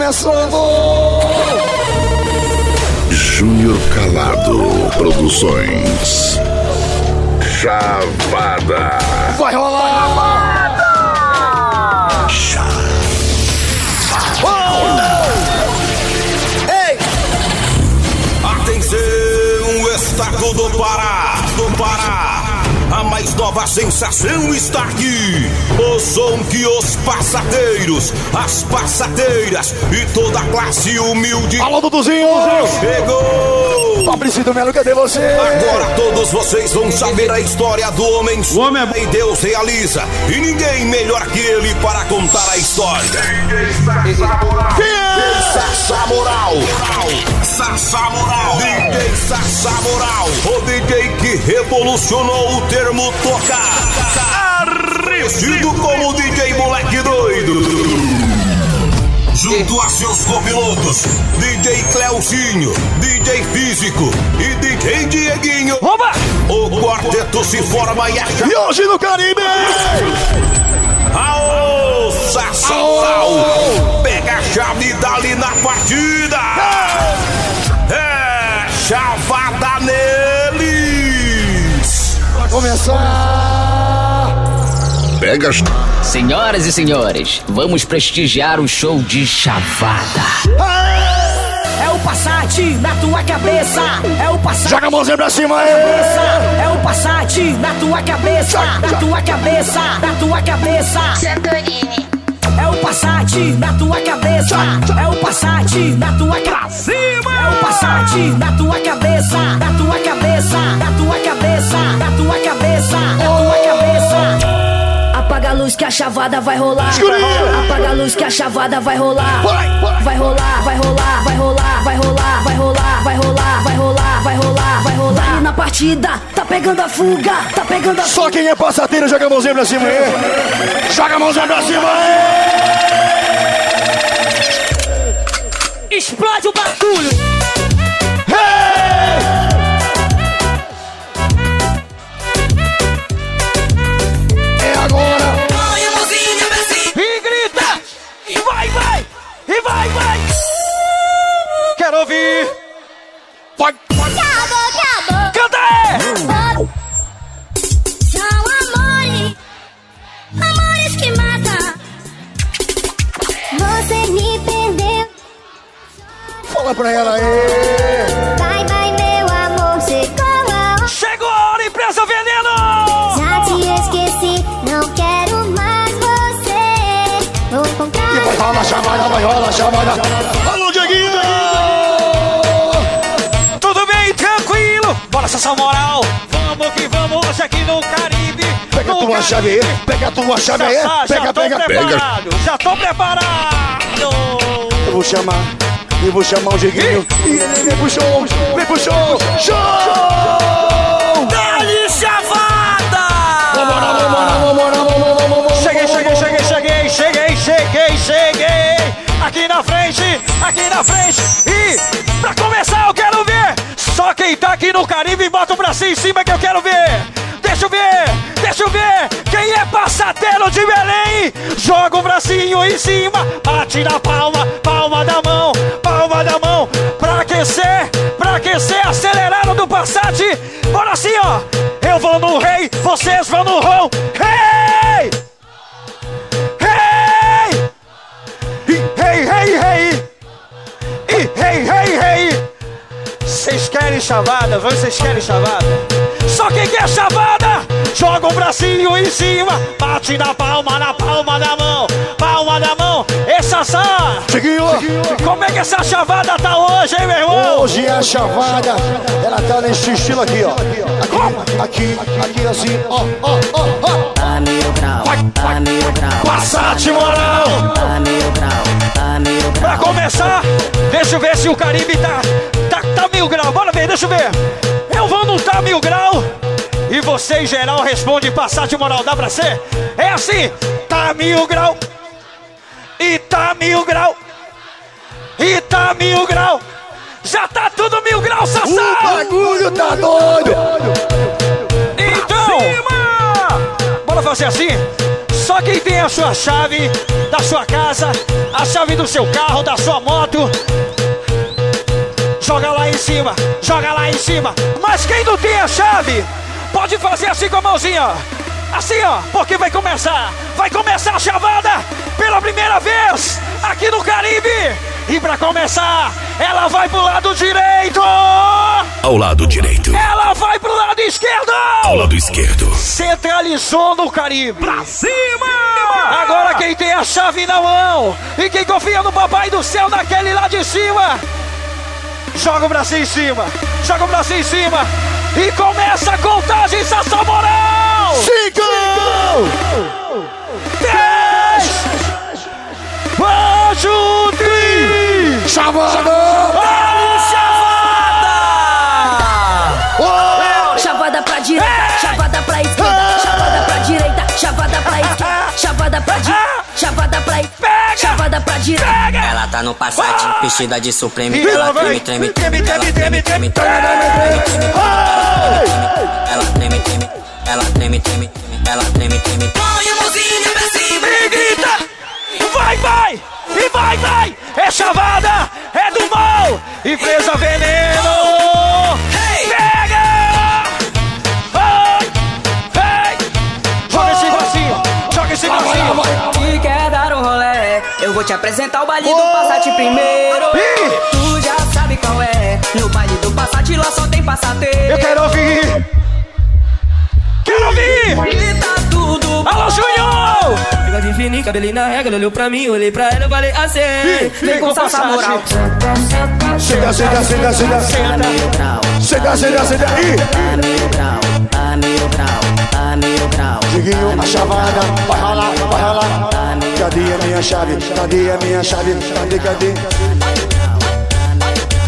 começando! Júnior Calado Produções. Chavada. Vai rolar! Ei! Nova sensação está aqui. O som que os passadeiros, as passadeiras e toda a classe humilde Alô, Duduzinho! chegou. Fabrício Melo, cadê você? Agora todos vocês vão saber a história do homem. O homem é E Deus realiza. E ninguém melhor que ele para contar a história. Quem é? Sassa Moral. Sassa Moral. DJ Sassa Moral. O DJ que revolucionou o termo tocar. Conhecido como DJ Moleque Doido. Junto a seus copilotos, DJ Cleuzinho, DJ Físico e DJ Dieguinho. Oba! O quarteto se forma e a E hoje no Caribe! Aô, Sassal! Pega a chave dali na partida! É, chavada neles! Vai começar! Pega as. Senhoras e senhores, vamos prestigiar o show de chavada. É o Passat na tua cabeça. É o Passat. Joga a mãozinha pra cima aí! É o Passat na tua cabeça. Na tua cabeça. Na tua cabeça. Santorini. É o Passat na tua cabeça. É o Passat na tua cabeça. É o Passat na tua cabeça. Na tua cabeça. Na tua cabeça. Na tua cabeça. Que a chavada vai rolar. Apaga a luz que a chavada vai rolar. Vai, rolar, vai rolar, vai rolar, vai rolar, vai rolar, vai rolar, vai rolar, vai rolar, vai rolar. Vai na partida, tá pegando a fuga, tá pegando a fuga. Só quem é passadeiro joga a mãozinha pra cima aí! Joga a mãozinha pra cima aí! Explode o bagulho. Fala pra ela aí! Bye, bye, meu amor, chegou a hora. Chegou a hora, empresa veneno! Já te esqueci, não quero mais você. Vou comprar. E vai rolar a chamada, vai rolar a chamada! Alô, Dieguinho! Tudo bem, tranquilo? Bora, essa moral! Vamos que vamos, hoje aqui no Caribe! Pega a no tua Caribe. chave aí! Pega a tua chave aí! Já, já Pega, tô pega, pega! preparado! Já tô preparado! Eu vou chamar, eu vou chamar o Dieguinho e ele vem pro show! Vem pro show! Show! Chavada! Vambora, vambora, vambora, vambora, vambora! Cheguei, cheguei, cheguei, cheguei, cheguei, cheguei, cheguei. Aqui na frente, aqui na frente. E pra começar eu quero ver. Só quem tá aqui no Caribe, bota o bracinho em cima que eu quero ver. Deixa eu ver, deixa eu ver. É passadeiro de Belém, joga o bracinho em cima. Bate na palma, palma da mão, palma da mão. Pra aquecer, pra aquecer, aceleraram do Passat. Bora assim, ó. Eu vou no rei, vocês vão no rão. Hey! Hey, hey, hey! E hey, hey, hey! Vocês querem chavada? Vocês querem chavada? Só quem quer chavada, joga o bracinho em cima, bate na palma, na palma da mão, palma da mão. Essa só. Dieguinho! Como é que essa chavada tá hoje, hein, meu irmão? Hoje a chavada, ela tá nesse estilo aqui, ó. Aqui, aqui, aqui assim, ó, ó, ó, ó. Tá mil grau, tá mil grau, Passat moral! tá mil grau, tá mil Pra começar, deixa eu ver se o Caribe tá, tá, tá mil grau. Bora ver, deixa eu ver. Eu vou no tá mil grau. E você em geral responde passar de moral, dá pra ser? É assim, tá mil grau. E tá mil grau. E tá mil grau. Já tá tudo mil grau, O Sassá! bagulho tá doido! Então, bora fazer assim. Só quem tem a sua chave da sua casa, a chave do seu carro, da sua moto, joga lá em cima, joga lá em cima. Mas quem não tem a chave, pode fazer assim com a mãozinha. Assim, ó, porque vai começar, vai começar a chavada pela primeira vez aqui no Caribe. E pra começar, ela vai pro lado direito. Ao lado direito. Ela vai pro lado esquerdo. Ao lado esquerdo. Centralizou no Caribe. Pra cima! Agora quem tem a chave na mão e quem confia no Papai do Céu naquele lá de cima, joga o braço em cima, joga o braço em cima e começa a contagem Sassá Moral! Cinco! Três! One, três! Chavada! Chavada pra direita, chavada pra esquerda, chavada pra direita, chavada pra esquerda, chavada pra direita, chavada pra pra direita. Ela tá no Passat, vestida de Supreme. E Ela treme, treme, Treme, ela treme, treme, treme, treme, treme. ela treme, treme, ela treme, treme, ela treme, treme. Põe a mãozinha pra cima. E grita! Vai, vai! E vai, vai! É chavada! É do mal! E presa veneno! Apresentar o baile do Passat primeiro. Ih! Tu já sabe qual é. No baile do Passat lá só tem passateiro. Eu quero ouvir! Quero ouvir! Fininho, cabelinho na regra, olhou pra mim, olhei pra ela, eu falei assim. Vem com salsa moral. Chega, chega, chega, chega. Chega, chega, chega. Ih! A mil grau, mil grau. Diguinho, a chavada. Vai ralar, vai ralar. Cadê a minha chave? Cadê a minha chave? Cadê, cadê?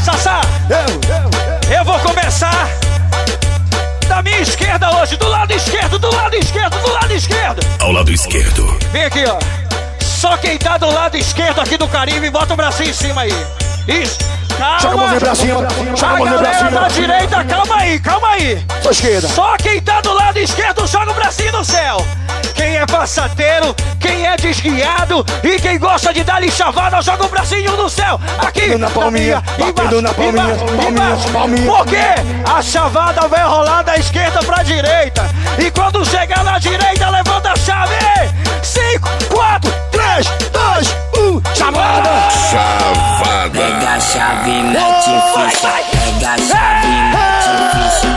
Sassá! Eu, Eu vou começar da minha esquerda hoje, do lado esquerdo, do lado esquerdo, do lado esquerdo. Ao lado esquerdo. Vem aqui, ó. Só quem tá do lado esquerdo aqui do Caribe, bota o bracinho em cima aí. Isso. Calma. Joga a mãozinha pra cima. Joga A mãozinha pra galera da cima. direita, calma aí, calma aí. Sua esquerda. Só quem tá do lado esquerdo joga o bracinho no céu. Quem é passateiro, quem é desguiado e quem gosta de dar chavada, joga o bracinho no céu. Aqui, na palminha, minha, batendo na palminha, embaixo, palminha, embaixo. palminha. Por quê? A chavada vai rolar da esquerda pra direita. E quando chegar na direita, levanta ficha. Pega a chave, mete ficha.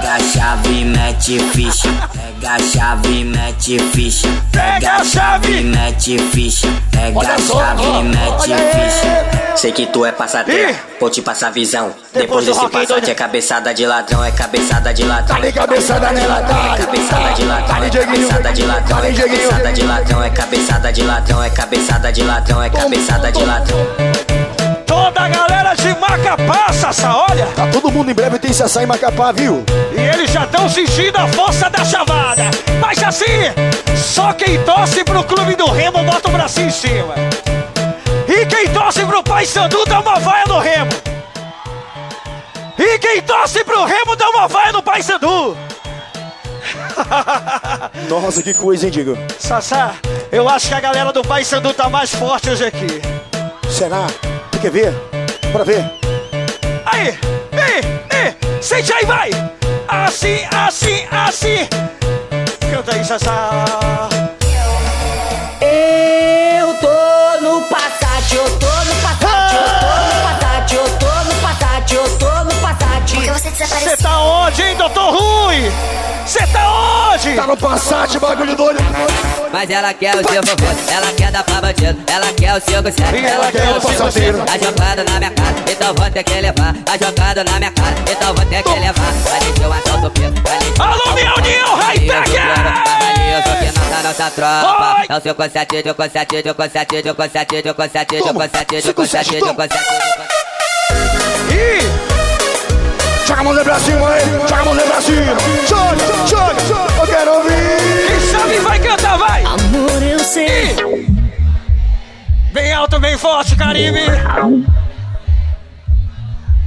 Pega a chave, mete ficha. Pega a chave, mete ficha. Pega a chave, mete ficha. Pega a chave, mete ficha. Sei que tu é passateira, Ih! vou te passar visão. Depois desse passate é cabeçada de ladrão, é cabeçada de ladrão. Dale cabeçada nela, dale. Cabeçada de ladrão, é cabeçada de ladrão, é cabeçada de ladrão, é cabeçada de ladrão, é cabeçada de ladrão, é cabeçada de ladrão. Toda a galera de Macapá, Sassá, olha! Tá todo mundo em breve tem Sassá em Macapá, viu? E eles já estão sentindo a força da chavada. Mas assim, só quem torce pro clube do Remo bota o bracinho em cima. E quem torce pro Pai Sandu dá uma vaia no Remo. E quem torce pro Remo dá uma vaia no Pai Sandu. Nossa, que coisa, hein, Digo? Sassá, eu acho que a galera do Pai Sandu tá mais forte hoje aqui. Será? Quer ver? Bora ver. Aí, ei, ei, sente aí, vai! Assim, assim, assim! Canta aí, Sassá! Eu tô no Passat, eu tô no Passat, eu tô no Passat, eu tô no Passat, eu tô no Passat. Porque você Você desapareceu. tá onde, hein, doutor? Você tá onde? Tá no Passat, bagulho doido. Mas ela quer o seu favor, ela quer dar pra bandido, ela quer o seu sério, E ela quer o seu passageiro. Tá jogando na minha cara, então vou ter que levar. Tá jogando na minha cara, então vou ter que levar. Vai descer o assalto pelo, Alô, meu que não tá nossa tropa. É o seu consete, de consete, de consete, de consete, de consete, de Toma. consete, de Seu consete, consete, de toma. consete, de consete. Ih, Joga a mãozinha pra cima aí. Joga a mãozinha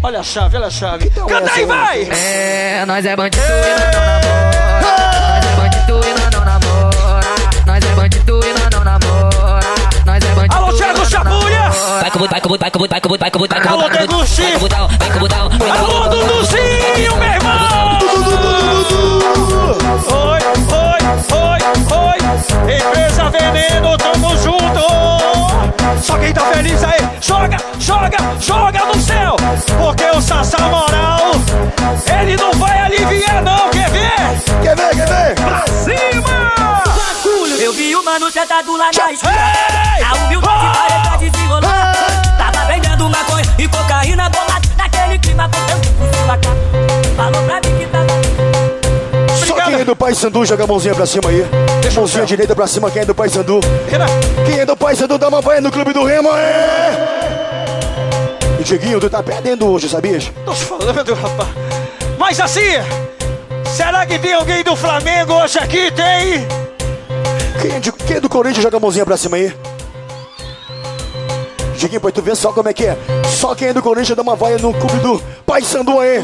Olha a chave, olha a chave. Canta aí, vai! É, nós é bandido e nós não namora. Nós é bandido e nós não namora. Nós é bandido e nós não namora. Nós é bandido. Alô, Thiago Chapulha! Vai com o vai com o vai com o vai com o vai com o vai com o Alô, Degusti! vai com o botão, vai com o botão. Alô, Duduzinho, meu irmão! Oi, oi, oi, oi! Empresa Veneno, tamo junto! Só quem tá feliz aí, joga, joga, joga no céu! Porque o Sassá Moral, ele não vai aliviar não, quer ver? Quer ver, quer ver? Pra cima! Eu vi o mano sentado lá na esquina. Ei! A humildade parece tá desenrolar. Tava vendendo maconha e cocaína bolada. Naquele clima com Falou pra mim que tava. Quem é do Pai Sandu, joga a mãozinha pra cima aí. Mãozinha direita pra cima, quem é do Pai Sandu. Quem é do Pai Sandu, dá uma vai no Clube do Remo, é! E Diguinho, tu tá perdendo hoje, sabias? Tô te falando, rapaz. Mas assim, será que tem alguém do Flamengo hoje aqui? Tem? Quem é, de- quem é do Corinthians, joga a mãozinha pra cima aí. Diguinho, pra tu ver só como é que é. Só quem é do Corinthians dá uma vaia no clube do Pai Sandu aí.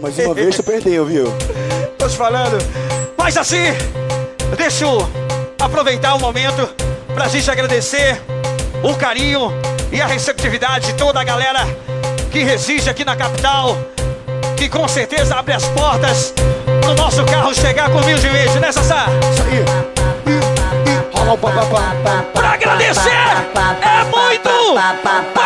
Mais uma vez tu perdeu, viu? Tô te falando. Mas assim, deixa eu aproveitar o momento pra gente agradecer o carinho e a receptividade de toda a galera que reside aqui na capital, que com certeza abre as portas no nosso carro chegar com humildemente, né, Sassá? Isso aí. Pra agradecer é muito!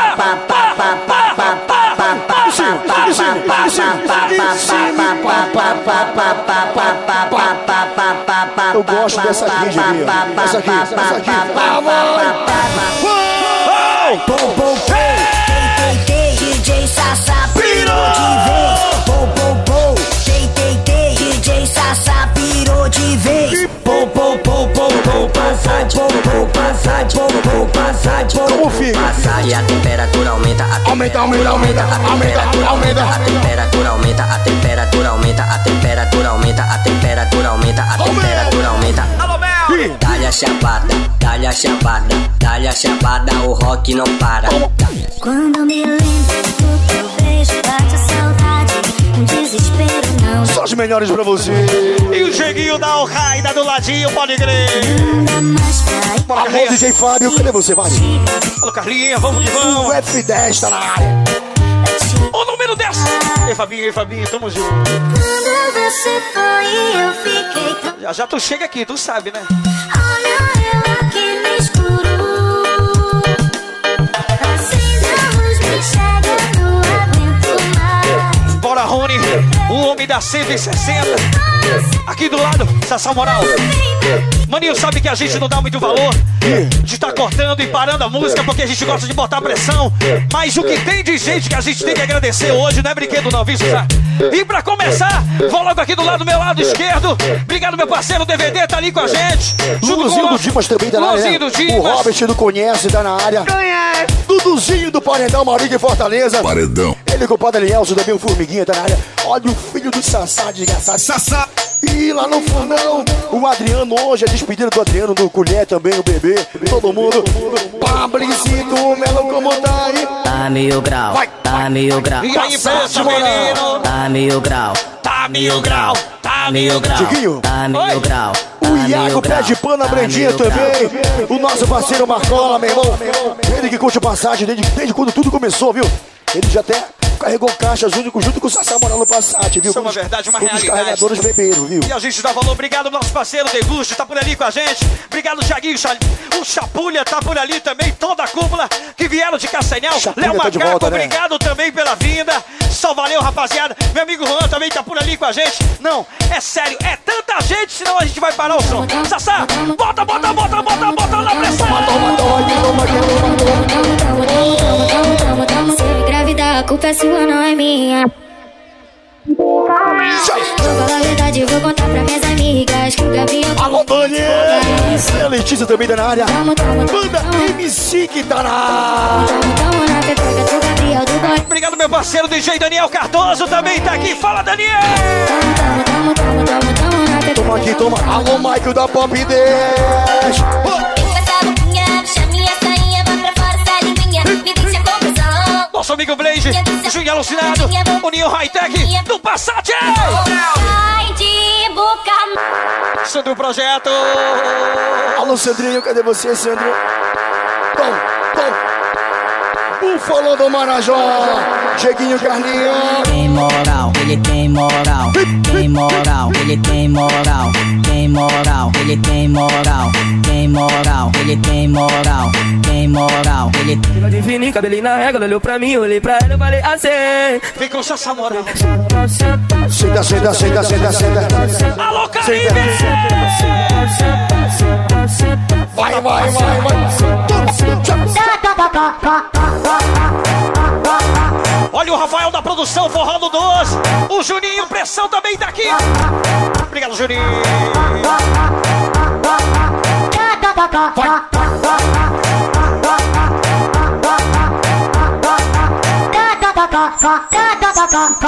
Eu gosto dessa aqui, Diguinho. Essa aqui, essa aqui. Pom, pom, pom. DJ Sassá, pirou de vez. Pom, pom, pom. DJ Sassá, pirou de vez. Pom, pom, pom pum, passade, pum, pum, passade, pum, Como fica? E a temperatura aumenta, a Aumenta, aumenta, aumenta, aumenta, aumenta. A temperatura aumenta, a temperatura aumenta, a temperatura aumenta, a temperatura aumenta, a temperatura aumenta. Dá-lhe a chapada, dá-lhe a chapada, dá-lhe a chapada, o rock não para. Quando me lembro do teu beijo, bate a saudade. Um desespero Só os melhores pra você. E o Jeguinho da Al-Qaeda do ladinho, pode crer. Bora, Alô, Carlinhos. DJ Fábio, cadê você, Fábio? Alô, Carlinhos, vamos que O vamos. F10 tá na área. O número 10. Ei, Fabinho, ei, Fabinho, tamo junto. Quando você foi, eu fiquei. Já, já tu chega aqui, tu sabe, né? Olha eu aqui no escuro. volume da 160. Aqui do lado, Sassá Moral. Maninho sabe que a gente não dá muito valor de estar cortando e parando a música porque a gente gosta de botar pressão. Mas o que tem de gente que a gente tem que agradecer hoje não é brinquedo não, viu, Sassá? E pra começar, vou logo aqui do lado do meu lado esquerdo. Obrigado, meu parceiro DVD, tá ali com a gente. Duduzinho com do Dimas também tá na área. Luzinho do Dimas. O Robert do Conhece tá na área. Duduzinho do Paredão, Maurício de Fortaleza. Paredão. Ele com o Padre Elielso também, o Formiguinha tá na área. Olha o filho do Sassá, desgraçado. Sassá. E lá no fundão, o Adriano hoje, a despedida do Adriano, do Colher também, o bebê, todo mundo. Pabricito, Melo, como tá aí? Tá mil grau, Vai, tá mil grau, E aí, pensa, menino? tá mil grau, Tá mil grau, tá mil grau. Chiquinho, tá Oi. grau. o Iago pé de pano, a Brandinha também. O nosso parceiro Marcola, meu irmão. Ele que curte passagem desde, desde quando tudo começou, viu? Ele já até carregou caixa junto, junto com o Sassá Moral no Passat, viu? Isso é uma verdade, uma como os realidade. carregadores beberam, viu? E a gente dá valor. Obrigado, nosso parceiro Degusto, tá por ali com a gente. Obrigado, Thiaguinho. O Chapulha tá por ali também. Toda a cúpula que vieram de Castanhal. Léo tá Macaco, né? obrigado também pela vinda. Só valeu, rapaziada. Meu amigo Juan também tá por ali com a gente. Não, é sério, é tanta gente, senão a gente vai parar o som. Sassá, bota, bota, bota, bota, bota na pressão. A culpa é sua, não é minha. Vou falar a verdade, vou contar pra minhas amigas que o Gabriel. Alô, Daniel! E a Letícia também tá na área. Tamo, tamo, tamo, Banda. MC que tá na área. Tamo, tamo na pepeca do Gabriel do Boy. Obrigado, meu parceiro DJ Daniel Cardoso também tá aqui. Fala, Daniel. Tamo, tamo, tamo, tamo, tamo, tamo na pepeca. Toma aqui, toma. Alô, Michael da Pop 10. Essa boquinha, sainha, vai pra fora essa linguinha, me deixa confusão. Nosso amigo Blaze, Júnior Alucinado, o Ninho High Tech do Passat. Sai de boca Sandro Projeto. Alô, Sandrinho, cadê você, Sandro? Tom, tom. Búfalo do Marajó, Cheguinho Carlinho. Tem moral, ele tem moral. Tem moral, ele tem moral. Tem moral, ele tem moral. Tem moral, ele tem moral. Tem moral, ele tem. de fininho, cabelinho na régua, olhou pra mim, olhei pra ela e falei assim. Vem com essa moral. Senta, senta, senta, senta, senta. Alô, Caribe! Vai, vai, vai, vai. Olha o Rafael da produção forrando dois. O Juninho Pressão também tá aqui. Obrigado, Juninho. Vai.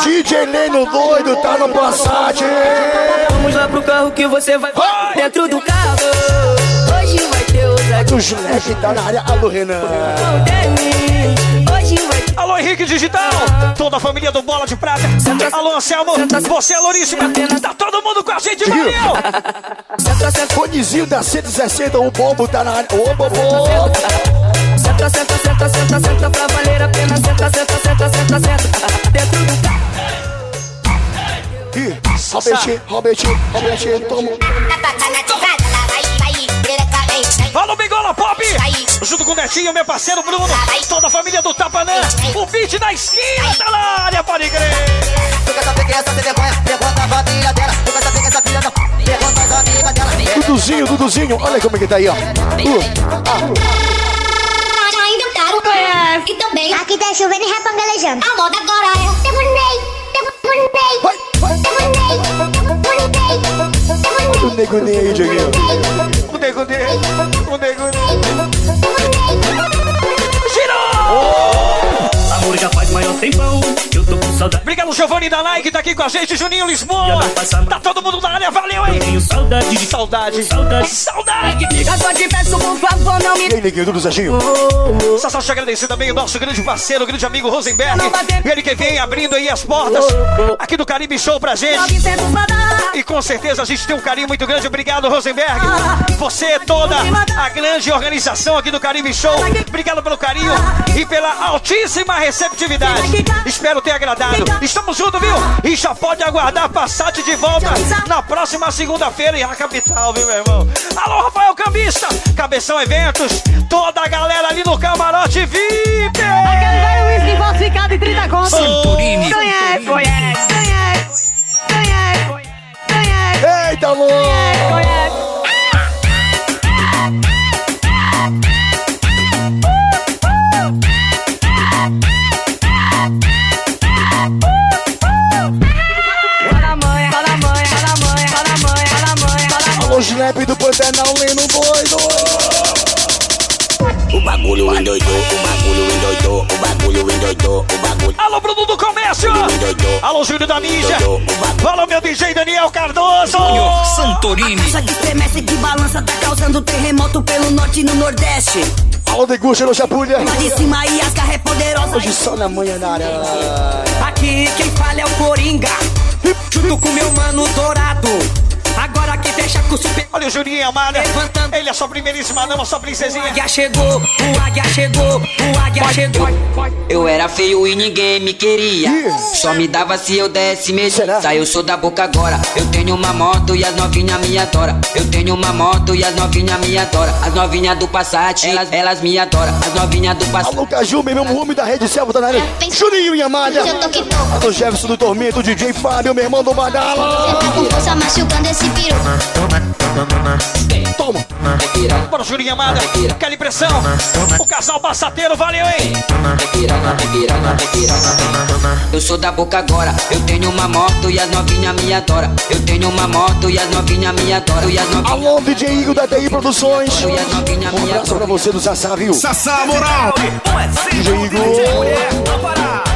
DJ Leno doido, tá no Passat. Vamos lá pro carro que você vai, vai. dentro do carro. Hoje vai ter ousadia. O Gilete tá na área, alô Renan. Vai Alô Henrique Digital, toda a família do Bola de Prata. Alô Anselmo, você é louríssima. Tá todo mundo com a gente, valeu! Fonizinho da 160, o bombo tá na área. Ô, bobo! Senta, senta, senta, senta, senta pra valer a pena. Senta, senta, senta, senta, senta. Dentro do carro. Robertinho, Robertinho, Robertinho, toma. Fala Bigola Pop! Junto com o Netinho, meu parceiro Bruno, toda a família do Tapanã, o beat da esquina tá na área, pode crer! Duduzinho, Duduzinho, olha como é que tá aí, ó. Uh, ah. E também aqui tá chovendo e repangalejando. A moda agora é Demonei, demonei, vai. demonei, demonei, O nego nem aí, Dieguinho. O nego nem, o nego nem. Girou! Amor já faz maior tempão eu tô com saudade. Obrigado, Giovanni da Nike, tá aqui com a gente, Juninho Lisboa. Tá todo mundo na área, valeu, hein? Eu tenho saudade de saudade. Saudade. Saudade. Eu só te peço, por favor, não me. E aí, neguinho, tudo certinho? Só só te agradecer também o nosso grande parceiro, o grande amigo Rosenberg. Ele que vem abrindo aí as portas aqui do Caribe Show pra gente. E com certeza a gente tem um carinho muito grande. Obrigado, Rosenberg. Você é toda a grande organização aqui do Caribe Show. Obrigado pelo carinho e pela altíssima receptividade. Espero ter agradado. Estamos juntos, viu? E já pode aguardar Passat de volta na próxima segunda-feira em a capital, viu, meu irmão? Alô, Rafael Cambista, Cabeção Eventos, toda a galera ali no camarote VIP. Aquele velho whisky falsificado em 30 contos. Santorini. Conhece, conhece, amor! Conhece. Alô, Snap do Pantanal, Leno doido! O bagulho endoidou, o bagulho endoidou, o bagulho endoidou, o bagulho. Alô, Bruno do Comércio! Alô, Júlio da Mídia! Fala, meu DJ Daniel Cardoso! Santorini! Essa que estremece, que balança, tá causando terremoto pelo norte e no nordeste. Alô, Degusta no Chapulha! Lá de cima e as garras é poderosa. Hoje só na manhã na área. Aqui quem fala é o Coringa. Junto com meu mano dourado. Agora que deixa com o super. Olha o Juninho Amada. Ele é sua primeiríssima dama, sua O princesinha. águia chegou, o águia chegou, o águia chegou. Eu era feio e ninguém me queria. Só me dava se eu desse. Será? Saiu sou da boca agora. Eu tenho uma moto e as novinhas me adoram. Eu tenho uma moto e as novinhas me adoram. As novinhas do Passat, elas, elas me adoram. As novinhas do Passat. Alô, Caju, meu irmão, homem da rede Selva tá na área. Juninho e Amada. Eu tô que tô. Alô, Jefferson do Tormento, DJ Fábio, meu irmão do Badala. Tá com força machucando esse piru. Toma. Bora, Juninho Amada. Aquela pressão. O casal passateiro, valeu, hein? Eu sou da boca agora. Eu tenho uma moto e as novinhas me adoram. Eu tenho uma moto e as novinhas me adoram. E as novinhas. Alô, DJ Igor da TI Produções. Um abraço pra você do Sassá, viu? Sassá Moral. DJ Igor.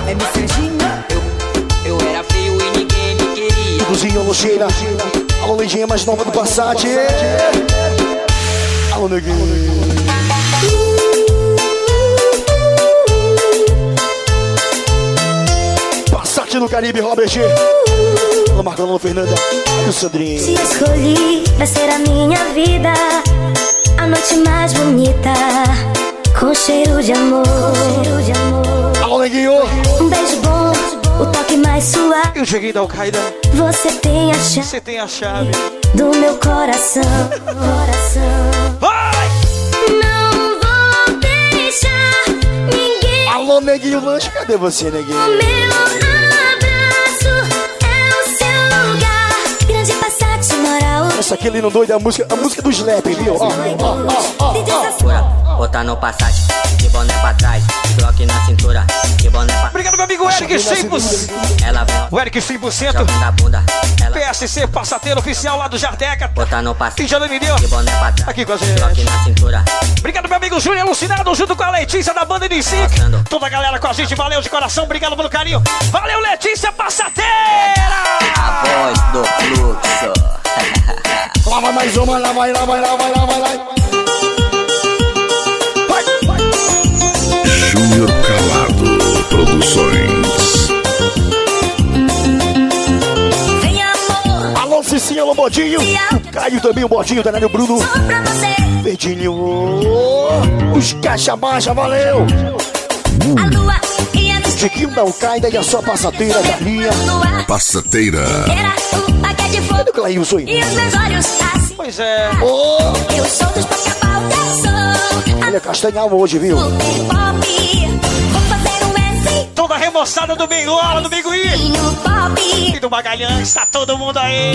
É me Serginho. Eu era feio e ninguém me queria. Duduzinho, alô, Sheila. Alô, Leidinha mais nova do Passat. Alô, Neguinho. Passat no Caribe, Robert. Alô, Marco, alô, Fernanda. O Sandrinho. Te escolhi pra ser a minha vida. A noite mais bonita. Com cheiro de amor. Cheiro de amor. Alô, Neguinho. Um beijo bom. O toque mais suave. E o Cheguinho da Al-Qaeda. Você tem a chave. Você tem a chave. Do meu coração. Coração. Vai! Não vou deixar ninguém. Alô, Neguinho Lanche. Cadê você, Neguinho? Meu abraço é o seu lugar. Grande Passat moral. Essa aqui ele não doido, é a música, a música do Slap, viu? Ó, ó, ó, ó. Botar no Passat, de boné pra trás, Glock na cintura, Obrigado, meu amigo Eric 100%. Ela vem, O Eric 100%. jogando a bunda, ela PSC passateiro oficial lá do Jardeca. botar no E pra trás, Aqui com a gente. Glock na cintura, Obrigado, meu amigo Júnior Alucinado, junto com a Letícia da banda NC. Toda a galera com a gente, valeu de coração, obrigado pelo carinho. Valeu, Letícia Passateira! a voz do fluxo. Lá vai mais uma, lá vai, lá vai, lá vai, lá vai, lá. Vai, Produções. Vem amor. Alô, Cicinha, alô, Bodinho. O Caio também, o Bodinho, Danilo Bruno. Só pra você. Verdinho. Os caixa baixa, valeu. A lua e a Chiquinho da Al-Qaeda e a sua passateira da linha. lua. Passateira. Era o paquete de fogo. Cadê o Clailson aí? E os meus olhos assim. Pois é. Ô, Eu sou dos eu sou. ele é castanhal hoje, viu? Super pop. Toda a remoçada do Bengola, do pop. e do Magalhães, tá todo mundo aí.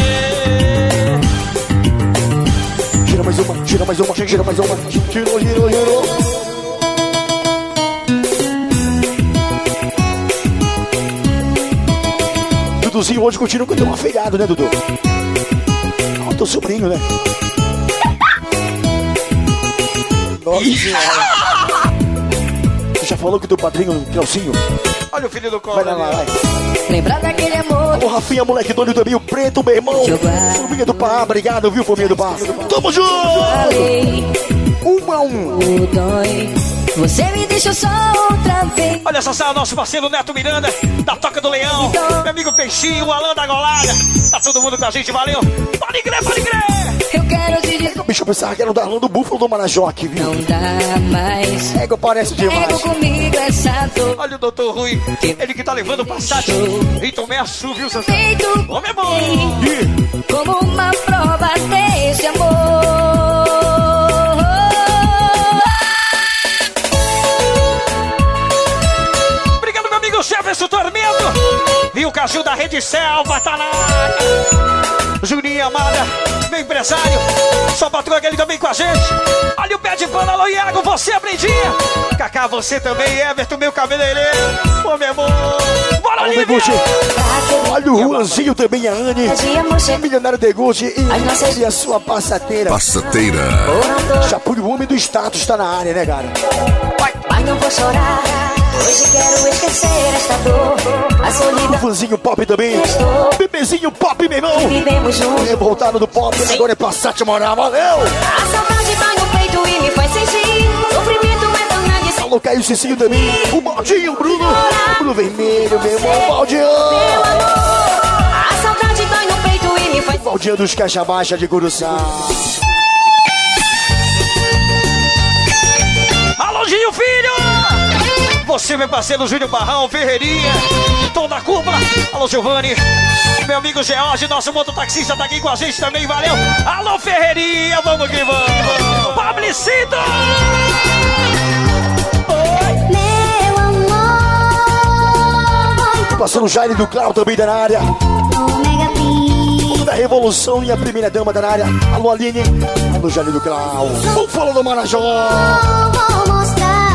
Tira mais uma, tira mais uma, tira mais uma. Tirou, girou, girou. Duduzinho hoje continua com um feriado, né, Dudu? Ó, teu sobrinho, né? Nossa senhora. Você já falou que teu padrinho, Cleucinho? Olha o filho do Vai lá, colo. lá, vai. Lembrar daquele amor. Ô, Rafinha, moleque doido também, o preto, meu irmão. Forminha do Pá, obrigado, viu, Forminha do Pá? Tamo junto! Um a um. Você me deixou só outra vez. Olha só, só, nosso parceiro Neto Miranda, da Toca do Leão, meu amigo Peixinho, o Alan da Golada. Tá todo mundo com a gente, valeu. Pode crer, pode crer. Eu quero te dizer. Bicho, eu pensava que era o Darlan do Búfalo do Marajó aqui, viu? Não dá mais. Ego parece demais. Ego comigo essa dor. Olha o doutor Rui, ele que tá levando o Passat. Então me assu, viu, Sassá? Feito Ô, meu bom. como uma prova desse amor. Obrigado, meu amigo Jefferson Tormento. E o Caju da Rede Selva tá na área. Juninho Amada, meu empresário. Só patroa ele também com a gente. Olha o pé de pano, alô Iago, você aprendinha. Cacá, você também, Everton, meu cabeleireiro. Ô, meu amor. Bora, Olivia. Olha o Juanzinho também, a Anne. Milionário Deguchi e, e a sua passateira. Passateira. Chapulho, o homem do status, tá na área, né, cara? Mas não vou chorar. Hoje quero esquecer esta dor. A solidão fãzinho pop também. Bebezinho pop, meu irmão. vivemos juntos. Revoltado do pop, agora é Passat moral, valeu! A saudade dói no peito e me faz sentir. Sofrimento é tão grande. Alô, Caio Cicinho também. O Baldinho, Bruno. O Bruno Vermelho, meu irmão, Baldinho. Meu amor. A saudade dói no peito e me faz Baldinho dos Caixa Baixa de Curuçá. Você, meu parceiro Júnior Barrão, Ferreirinha, toda a curva. Alô, Giovanni. Meu amigo George, nosso mototaxista, tá aqui com a gente também, valeu. Alô, Ferreirinha, vamos que vamos. Publicito! Meu amor. Passando o Jair do Clau também tá na área. Da Revolução e a primeira dama tá na área. Alô, Aline. Alô, Jair do Clau. Vamos falar do Marajó. Vou mostrar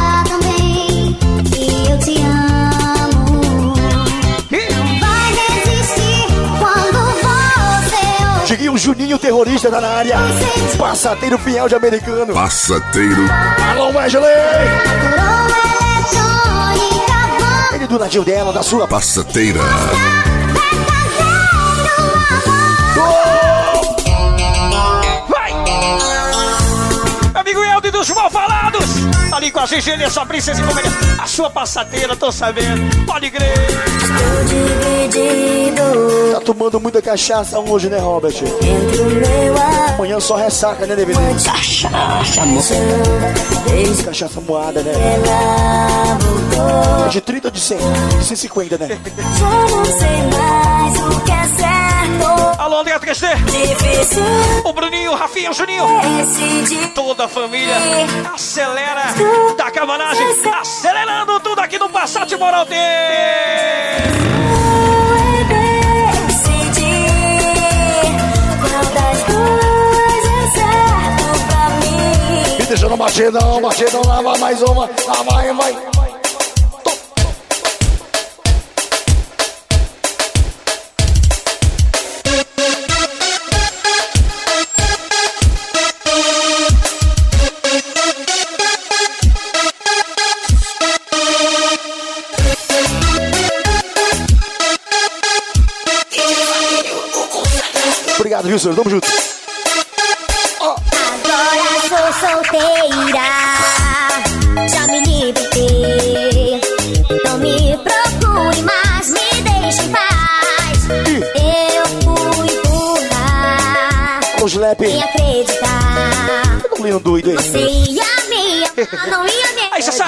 você Cheguei o Juninho, terrorista, tá na área. Passateiro fiel de americano. Passateiro. Alô, Wesley. Ele do ladinho dela, da sua. Passateira. Helder dos Mal Falados. Ali com a gente, ele é sua princesa e companhia. A sua passadeira, tô sabendo. Pode crer. Tá tomando muita cachaça hoje, né, Robert? Amanhã só ressaca, né, DVD? Cachaça, moça. Cachaça moada, né? É de 30 ou de 100? De 150, né? já não sei mais o que é certo. Alô, André 3D. Difícil O Bruninho, o Rafinha, o Juninho. Toda a família acelera da camaragem, acelerando tudo aqui no Passat Moral D. É certo pra mim. Me deixa no batidão, batidão, lava mais uma. Lá vai, vai. Senhor? Tamo junto. Agora sou solteira, já me libertei. Não me procure mais, me deixe em paz. Eu fui burra, Os Lep. sem acreditar. Tô lindo doido aí. Você ia me amar, não ia me Aí, Sassá.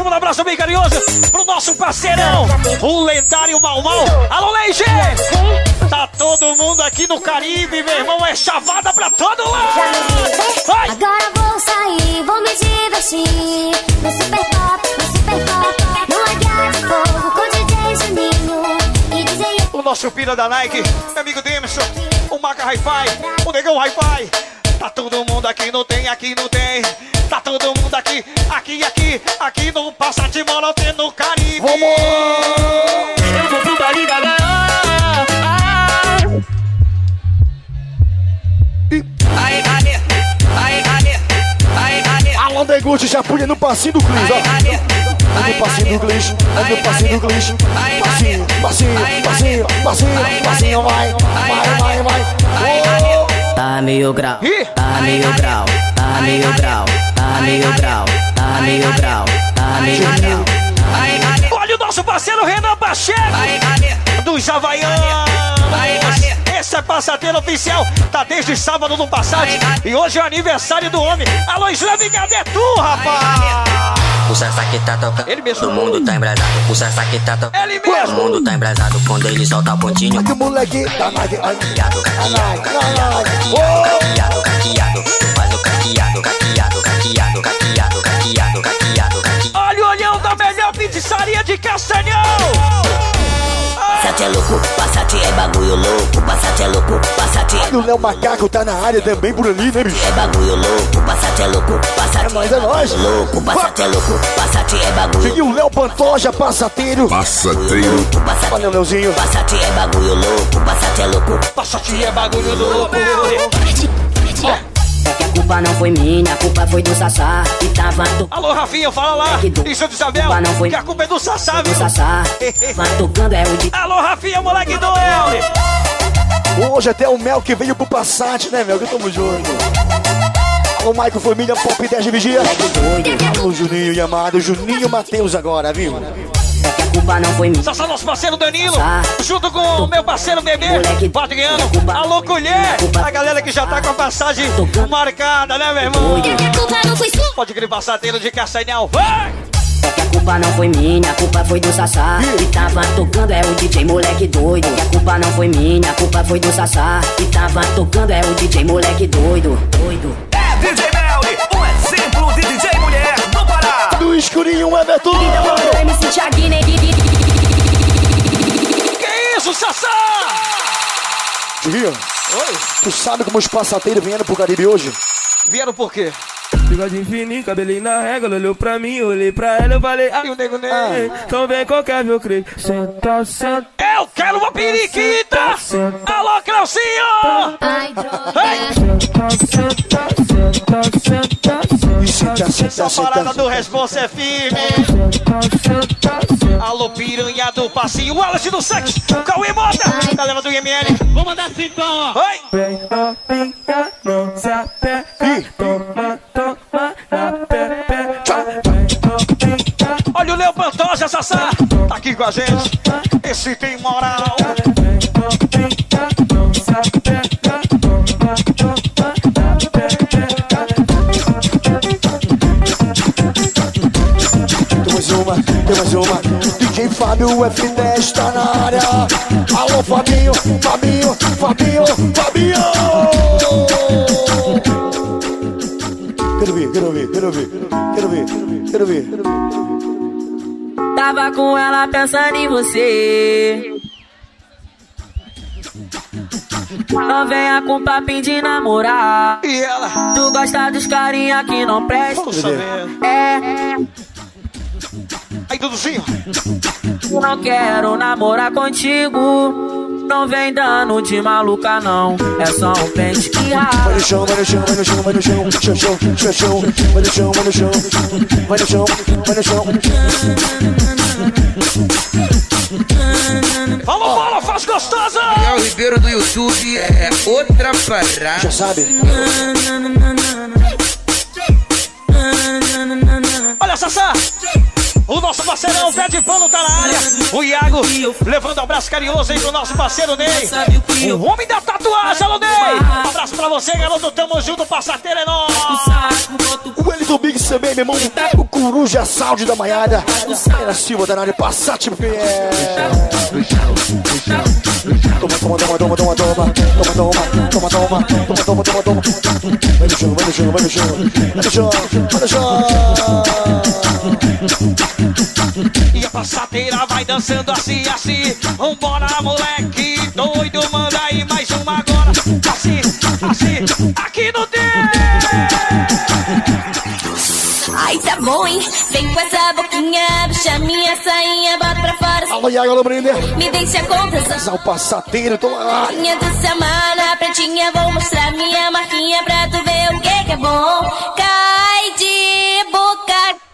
Chama um abraço bem carinhoso pro nosso parceirão, o lendário Mal Mal. Alô, Leite! Tá todo mundo aqui no Caribe, meu irmão. É chavada pra todo lado. Vai! Agora vou sair, vou me divertir. No super pop, no super pop. No Águia de Fogo com DJ Juninho. E DJ O nosso pira da Nike, meu amigo Demerson, o Maca Hi-Fi, o Negão Hi-Fi. Tá todo mundo aqui, não tem, aqui não tem. Tá todo mundo aqui, aqui, aqui, aqui no Passat Morote no Caribe. Eu vou pro baile da gaiola. Ai, ai, ai, ai, ai. Alô, Deguti, já punha no passinho do Clis, ó. No passinho do Clis, no passinho do Clis. Passinho, passinho, passinho, passinho, passinho, vai, vai, vai, vai. Tá meio grau, tá meio grau, tá meio grau, tá meio grau, tá meio grau, tá meio grau. Olha o nosso parceiro Renan Pacheco, dos Havaianos. Esse é passateiro oficial, tá desde sábado no passado. E hoje é o aniversário do homem. Alô, Islame, cadê tu, rapaz? O Sassá que tá tocando, Ele mesmo. todo mundo tá embrasado. O Sassá que tá tocando, Ele mesmo. todo mundo tá embrasado. Quando ele solta a pontinha, Que moleque da Nike, ai, caqueado, caqueado, caqueado, caqueado, caqueado, o caqueado, de Castanhão. Passate é louco, Passate é bagulho louco, Passate é louco, Passate E o Léo Macaco tá na área também por ali, né, bicho? é bagulho louco, Passate é louco, Passate É nóis, é nóis. louco, Passate é louco, Passate é bagulho E o Léo Pantoja, passateiro. Passateiro, Passate Valeu, Leozinho. Passate é bagulho louco, Passate é louco. Passat é bagulho louco. É que a culpa não foi minha, a culpa foi do Sassá que tava to... Alô, Rafinha, fala lá. Em Santa Isabel, Culpa não foi- que a culpa é do Sassá, do viu? Sassá. Vai tocando é o de Alô, Rafinha, moleque do El. Hoje até o Mel que veio pro Passat, né, Mel? Que tamo junto. Alô, Michael Família, Pop 10 de Vigia. Alô, Juninho e Amado. Juninho Matheus agora, viu? É que a culpa não foi minha. Sassá, nosso parceiro Danilo, Sassá. junto com o meu parceiro Bebê, Moleque. o Adriano, Culpa. alô, Colher, Culpa. a galera que já tá com a passagem marcada, né, meu irmão? A culpa não foi sua. Pode crer, passadeiro de Castanhal, vai! É que a culpa não foi minha, a culpa foi do Sassá que tava tocando é o DJ moleque doido. É que a culpa não foi minha, a culpa foi do Sassá que tava tocando é o DJ moleque doido. Doido. É DJ Melly, um exemplo de DJ mulher do Pará. Do escurinho, Everton. Que isso, Sassá? Juninho, Oi, tu sabe como os passateiros vieram pro Caribe hoje? vieram por quê? Bigodinho fininho, cabelinho na régua, ela olhou pra mim, olhei pra ela, eu falei, ah, E o nego nem... então vem qualquer meu creio. Senta, senta, Eu quero uma periquita! Alô, Cleucinho! Ai, droga. senta, senta, senta, senta, Senta, Essa parada do responsa é firme. Alô, piranha do passinho, Wallace do sexo, Cauê Mota, galera do IML. Vou mandar então, ó. Oi! Vem novinha, não se apega, toma, toma Olha o Leo Pantoja, Sassá, tá aqui com a gente. ver se tem moral. Tem mais uma, tem mais uma. DJ Fábio F10 tá na área. Alô, Fabinho, Fabinho, Fabinho, Fabinho. Quero ver, quero ver, quero ver, quero ver. Tava com ela pensando em você. Não venha com papinho de namorar. E ela? Tu gosta dos carinha que não presta. É, Aí, Duduzinho. não quero namorar contigo. Não vem dando de maluca, não. É só um pente que Vai rala. no chão, vai no chão, vai no chão, vai no chão, chão, chão, chão, chão. Vai no chão, vai no chão, vai no chão, vai no chão. Falou, bola, faz gostosa! É o Ribeiro do YouTube, é outra parada. Já sabe? Olha, Sassá! O nosso parceirão, pé de pano tá na área. O Iago, levando um abraço carinhoso aí pro nosso parceiro Ney. O homem da tatuagem, alô Ney! Abraço pra você, garoto. Tamo junto, passateiro é nóis. O Wellington Biggs também, meu irmão. O Coruja Saúde da Manhada. Era Silva da área, Passat Fiel. Toma, toma, toma, toma, toma, toma. Toma, toma, toma, toma, toma, toma, toma, toma. Vai no chão, vai no chão, vai no chão. Vai no chão, vai no chão. E a passadeira vai dançando assim, assim. Vambora, moleque doido, manda aí mais uma agora. Assim, assim, aqui no D. Ai, tá bom, hein? Vem com essa boquinha, puxa minha sainha, bota pra fora. Alô, Iago, alô, Brenda. Me deixa conversar. Casal passateiro, tô lá. Minha do semana, pretinha, vou mostrar minha marquinha pra tu ver o que que é bom. Cai de boca.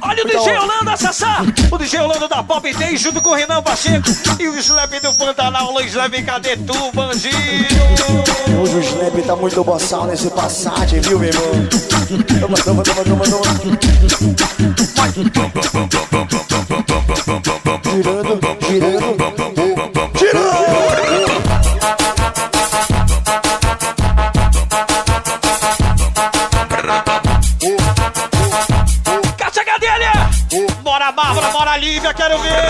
Olha o DJ Holanda, Sassá! O DJ Holanda da Pop Day junto com o Renan Pacheco e o Slap do Pantanal. Alô, Slap, cadê tu, bandido? Hoje o Slap tá muito boçal nesse Passat, viu, meu irmão? Toma, toma, toma, toma, toma. Girando, girando, Bora, bora, Lívia, quero ver!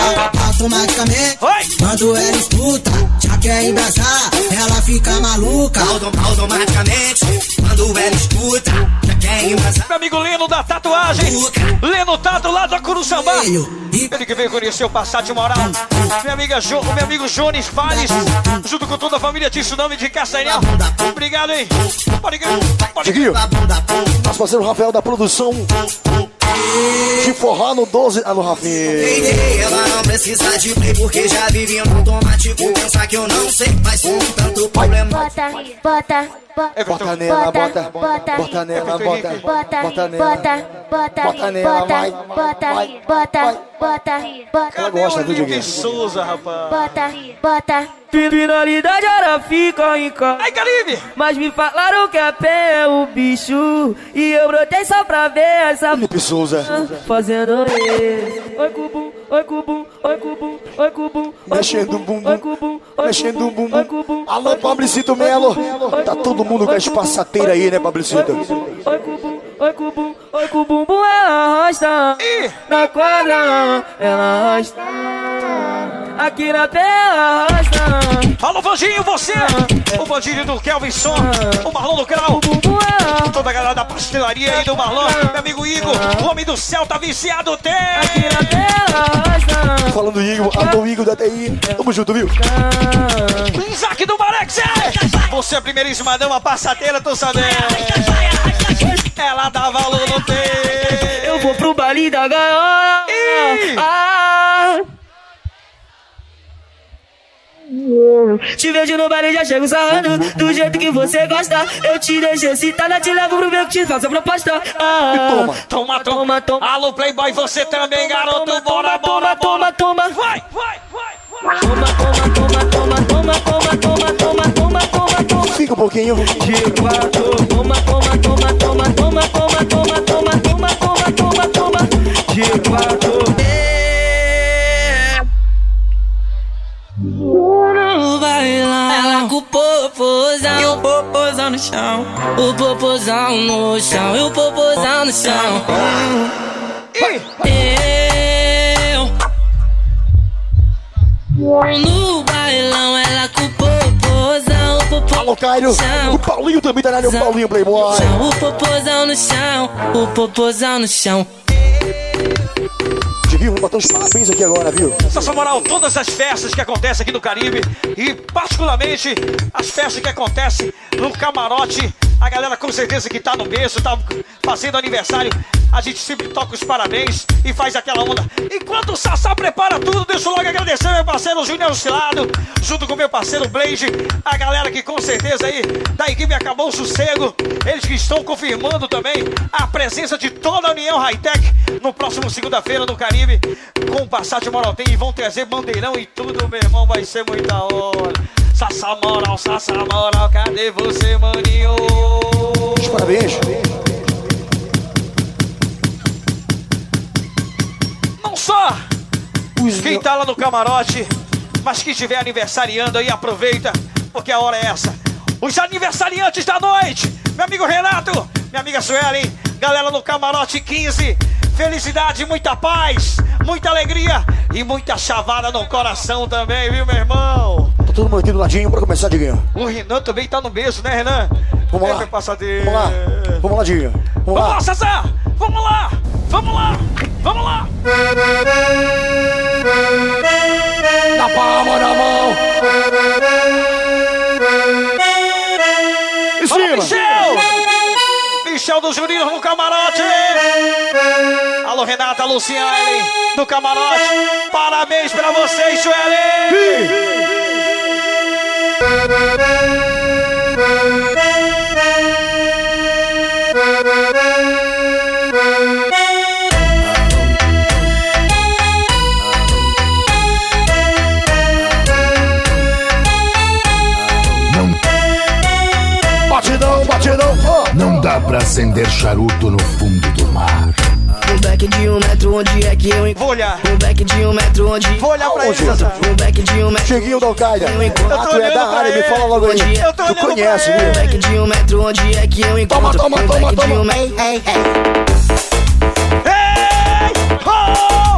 Automaticamente, Oi! quando ela escuta, já quer embrasar, ela fica maluca. Automaticamente, quando ela escuta, já quer embrasar. Meu amigo Leno da tatuagem, Leno Tato lá da Curuçambá. Ele que veio conhecer o Passat Moral. Minha amiga jo, o meu amigo Jones Valles, junto com toda a família de Tsunami de Castanhal. Obrigado, hein? Pode ir, pode ir. Diguinho, nosso parceiro Rafael da produção de forró no 12. Ah, no Rafinha. Ela não precisa de play porque já vive no automático. Pensar que eu não sei, mas sem tanto problema. Bota, bota, bota. Bota nela, bota, bota nela, bota, Bota, bota nela. bota, bota, Bota nela, bota, vai, bota, vai, bota, bota, bota. Ela gosta, Olívia Diguinho? Souza, rapaz. Bota, bota. Finalidade era fica em casa. Aí, Caribe! Mas me falaram que a pé é o bicho. E eu brotei só pra ver essa Felipe Souza. fazendo isso. Oi, cubum, oi cubum, oi cubum, oi cubum, mexendo o bumbum, mexendo o bumbum. Alô, Pablicito Melo, tá todo mundo com as passateiras aí, né, Pablicito? Oi cubum oi, cubum, oi, cubum, bum, ela arrasta. Na quadra, ela arrasta. Aqui na tela arrasta. Alô, Vandinho, você! O Bandinho do Kelvin Son, o Marlon do Crau, toda a galera da pastelaria aí do Marlon, meu amigo Igor, o homem do céu tá viciado, tem! Falando Igor, alô Igor da TI. Tamo junto, viu? Isaac do Marex, você é a primeiríssima dama passateira, tô sabendo! Ela dá valor no! Eu vou pro baile da gaiola. Ah. Te vejo no baile, já chego sarrando Do jeito que você gosta Eu te deixo excitada, te levo pro meu que te faço a proposta ah. Toma, toma, toma! Alô, Playboy, você também, garoto, bora, bora, Toma, toma, toma Vai, vai, vai! Toma, toma, toma, toma, toma, toma, toma, toma, toma, toma, toma Fica um pouquinho. De quatro, toma, toma, toma, popozão no chão e o popozão no chão. Eu no bailão, ela com o popozão, o popozão Alô, Caio. O Paulinho também tá na área, o Paulinho Playboy. chão, o popozão no chão, o popozão no chão. Diguinho, vamos botar uns parabéns aqui agora, viu? Essa moral, todas as festas que acontecem aqui no Caribe e particularmente as festas que acontecem no camarote, a galera com certeza que tá no berço, tá fazendo aniversário, a gente sempre toca os parabéns e faz aquela onda. Enquanto o Sassá prepara tudo, deixa eu logo agradecer meu parceiro Júnior Oscilado, junto com meu parceiro Blaze, a galera que com certeza aí da equipe acabou o sossego, eles que estão confirmando também a presença de toda a União High Tech no próximo segunda-feira no Caribe, com o Passat Moral Tem e vão trazer bandeirão e tudo, meu irmão, vai ser muita hora. Sassá Moral, Sassá Moral, cadê você, maninho? Os parabéns. Não só quem tá lá no camarote, mas quem estiver aniversariando aí, aproveita, porque a hora é essa. Os aniversariantes da noite, meu amigo Renato, minha amiga Suelen, galera no camarote 15, felicidade, muita paz, muita alegria e muita chavada no coração também, viu, meu irmão? Tá todo mundo aqui do ladinho pra começar, Diguinho. O Renan também tá no berço, né, Renan? Vamos lá. É. Vamos lá. Vamos lá, Diguinho. Vamos Vamos lá. Sassá! Vamos lá! Alô, Renata, Luciane, do camarote! Parabéns pra vocês, Suelen! Batidão, batidão. ó. Não dá pra acender charuto no fundo back de um metro, onde é que eu encontro? Vou olhar. Um back de um metro, onde Vou olhar pra ele. Um back de um metro. Cheguinho da Alcaida. Eu encontro. Ah, tu é olhando da área, me fala logo aí. Eu tô Tu olhando conhece, viu? Um back de um metro, onde é que eu encontro? toma, um toma, back de toma. um metro. Ei, ei, ei. Ei! Oh!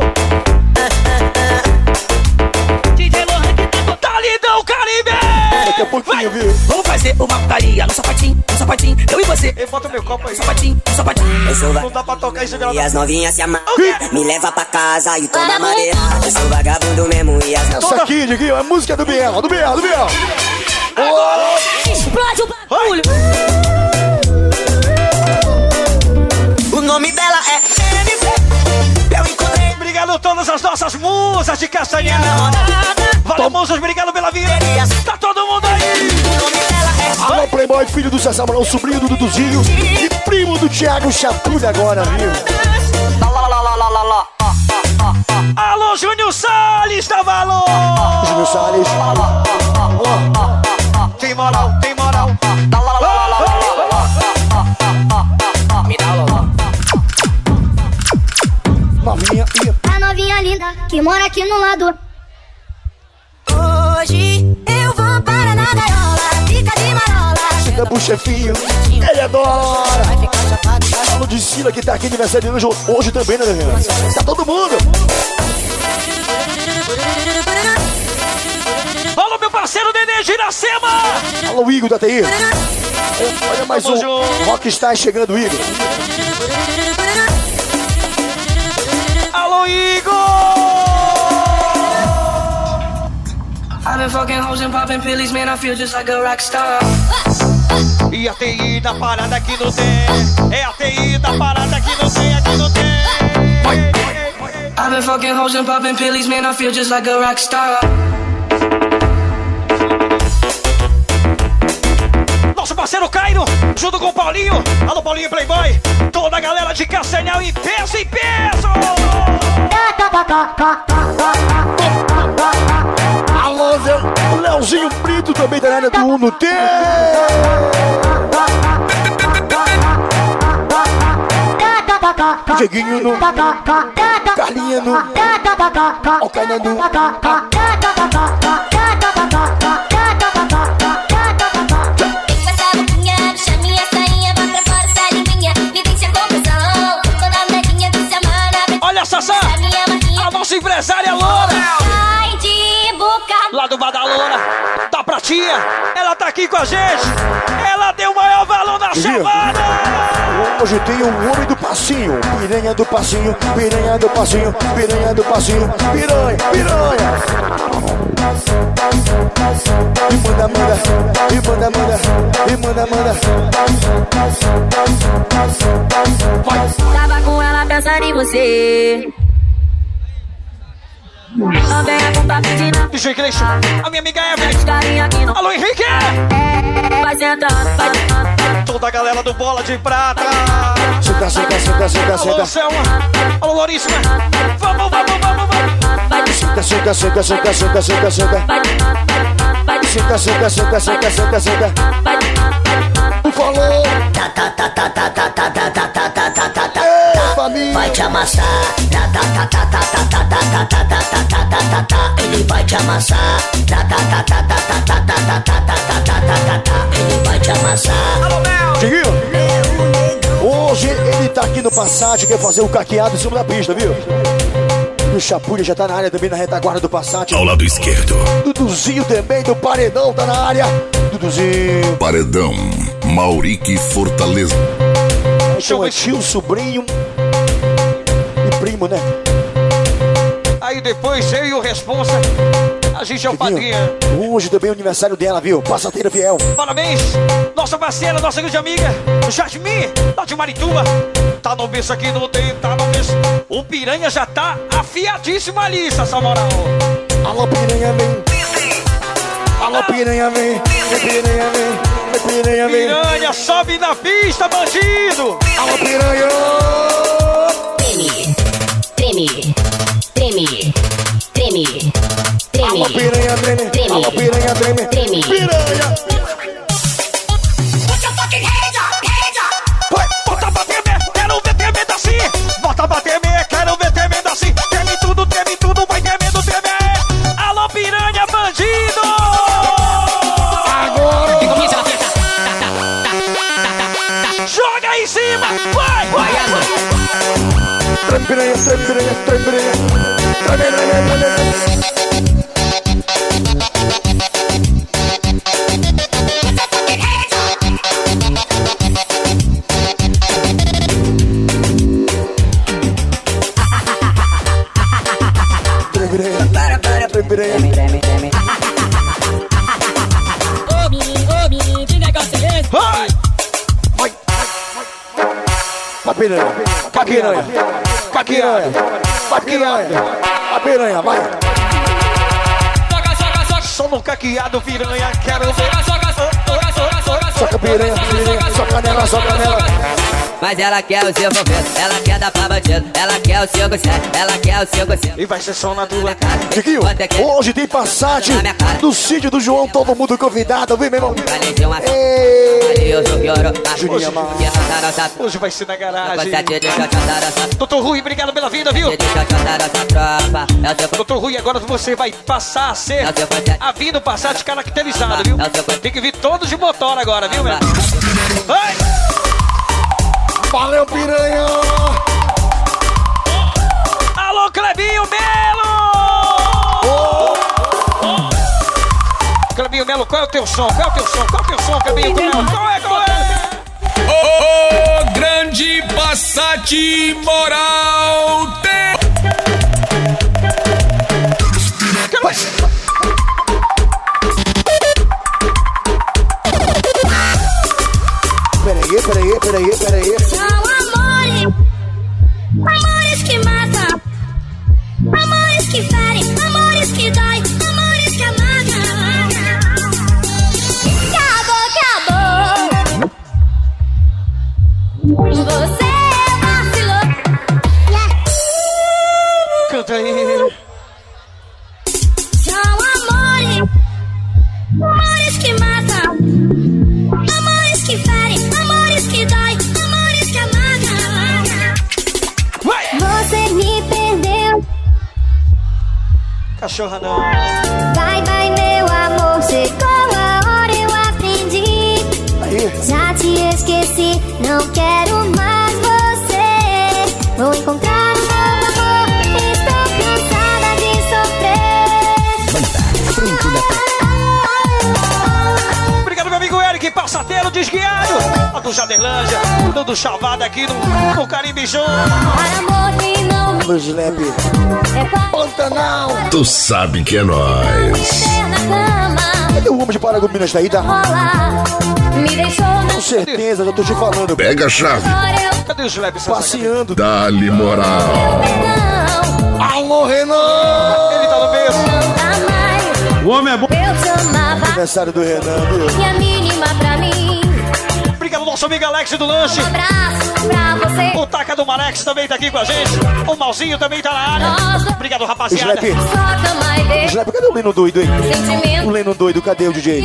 Daqui a pouquinho, viu? Vamos fazer uma putaria no sapatinho, no sapatinho. Eu e você. Ei, bota meu copo aí. No sapatinho, no sapatinho. Eu sou Não dá pra tocar isso E as novinhas se amarram. Me leva pra casa e toma madeira. Eu sou vagabundo mesmo e as Essa aqui, Diguinho, é música do Biel, do Biel, do Biel. Explode o bagulho. O nome dela é. Eu Obrigado a todas as nossas musas de Castanhal. Valeu, musas, obrigado pela vida. Tá todo mundo aí. é Alô, Playboy, filho do César Mourão, sobrinho do Duduzinho e primo do Thiago Chapulha agora, viu? Alô, Júnior Salles da Valor. Júnior Salles. Tem moral, tem moral. Que mora aqui no lado. Hoje eu vou para na gaiola. Fica de marola. chega pro chefinho. Ele adora. Alô de Sila que tá aqui aniversário hoje, hoje também, né, Daniel? Tá todo mundo. Alô, meu parceiro Nenê Giracema. Alô, Igor da TI. Olha mais Tamo um junto. Rockstar chegando, Igor. Alô, Igor. I've been fucking hoes and popping pillies, man. I feel just like a rock star. E a TI da parada aqui não tem. É a TI da parada aqui não tem, aqui não tem. I've been fucking hoes and popping pillies, man. I feel just like a rock star. Nosso parceiro Cairo, junto com o Paulinho. Alô, Paulinho Playboy. Toda a galera de Castanhal em peso em peso. Loser. O Leozinho Brito também da área do Uno T. Dieguinho no Carlinha no Alcaina no Olha, Sassá! A nossa empresária é Loura! Ela tá aqui com a gente. Ela deu o maior valor na chamada. Hoje tem o homem do passinho, piranha do passinho, piranha do passinho, piranha do passinho, piranha, piranha. E manda, manda, e manda, manda, e manda, manda. Tava com ela pensando em você. Não venha com papo de não. DJ Cleiton, a minha amiga Evelyn. Alô, Henrique! Vai sentando, vai sentando. Toda a galera do Bola de Prata. Senta, senta, senta, senta, Alô, senta. Selma. Alô, Loríssima. Vamos, vamos, vamos, vamos. Senta, senta, senta, senta, senta, senta, senta. Senta, senta, senta, senta, senta, senta. Falou! Tá, tá, tá, tá, tá, tá, tá, tá, tá, tá, tá, tá, tá, tá. Vai te amassar. Tá, tá, tá, tá, tá, tá, tá, tá, tá, tá, tá, tá, tá, tá, tá. Ele vai te amassar. Tá, tá, tá, tá, tá, tá, tá, tá, tá, tá, tá, tá, tá, tá, tá. Ele vai te amassar. Diguinho, hoje ele tá aqui no Passat, quer fazer o caqueado em cima da pista, viu? E o Chapulha já tá na área também, na retaguarda do Passat. Ao lado esquerdo, Duduzinho também do Paredão tá na área. Duduzinho. Paredão, Maurique Fortaleza. Então é tio, sobrinho e primo, né? Aí depois eu e o responsa, a gente é o padrinho. Hoje também é o aniversário dela, viu? Passateira fiel. Parabéns, nossa parceira, nossa grande amiga, Jasmine, lá de Marituba. Tá no berço aqui, não tem, tá no berço. O piranha já tá afiadíssimo ali, essa moral. Alô, piranha, vem. Alô, piranha, vem. Piranha, vem. Piranha. Piranha, sobe na pista, bandido. Alô, piranha. Treme, treme, treme, treme. Alô, piranha, treme. Alô, piranha, treme. Treme. Piranha. Vai, bota pra tremer, quero ver tremendo assim. Bota pra tremer, piranha. Vai, piranha, vai. Soca, soca, soca. Só no caqueado, piranha, quero ver. Soca, soca, soca, soca, soca, soca. Soca piranha, piranha. Soca nela, soca nela. Mas ela quer o seu envolvendo, ela quer dar pra bandido, ela quer o 5 7, ela quer o 5 7. E vai ser só na tua cara. Tiquinho, hoje tem Passat no sítio do João, todo mundo convidado, viu, meu irmão? Ei, Juninha, mano. Hoje vai ser na garagem. Doutor Rui, obrigado pela vida, viu? Doutor Rui, agora você vai passar a ser a vida passar de caracterizado, viu? Tem que vir todos de motor agora, viu, meu? Vai! Valeu, piranha! Alô, Clebinho Melo! Clebinho Melo, qual é o teu som? Qual é o teu som? Qual é o teu som, Clebinho Melo? Qual é, qual é? Ô, ô, grande Passat Moral tem. peraí, peraí, peraí, peraí. São amores, que matam, amores que ferem, amores que dói, amores que amam. Acabou, acabou. Você vacilou. Yeah. Canta aí. São amores, amores que matam, cachorra não. Vai, vai, meu amor, chegou a hora, eu aprendi. Já te esqueci, não quero mais você. Vou encontrar um novo amor, estou cansada de sofrer. Obrigado, meu amigo Eric, passateiro desguiado. Do Jaderlândia, do Chavada aqui no, no Caribe Show. Amor que não me Luz Lab. Pantanal. Tu sabe que é cama. Cadê o homem de? Rola, me deixou na Com certeza, já tô te falando. Pega a chave. Cadê os Labs? Passeando. Dá-lhe moral. Alô, Renan! Ele tá no berço. O homem é bom. Eu te amava, Aniversário do Renan, viu? Nosso amigo Alex do Lanche. Um abraço pra você. O Taca do Marex também tá aqui com a gente. O Malzinho também tá na área. Obrigado, rapaziada. Slap. Slap, cadê o Leno doido aí? sentimento. O Leno doido, cadê o DJ?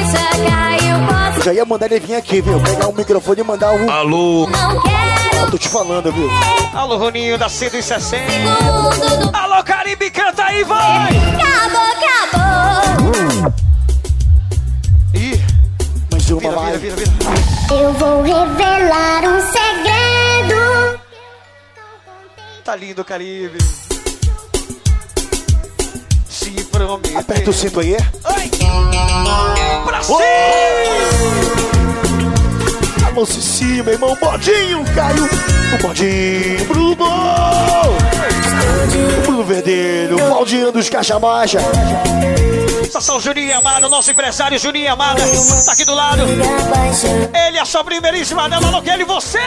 Eu já ia mandar ele vir aqui, viu? Pegar o microfone e mandar um. Alô. Não quero. Eu tô te falando, viu? Alô, Roninho da 160. Tudo do Alô, Caribe, canta aí, vai! acabou, acabou. Ih, mais uma Vira, vai. vira, vira, vira. Eu vou revelar um segredo. Tá lindo o Caribe. Se prometer. Aperta o cinto aí, é? Pra cima! Alô, Cici, meu irmão, Bodinho, Caio. O Bodinho, Bruno. O Bruno Verdelho, o Valdiano dos Caixa Baixa. Juninho Amado, nosso empresário Juninho Amado, tá aqui do lado. Ele é a sua primeiríssima dama, alô, Kelly, você!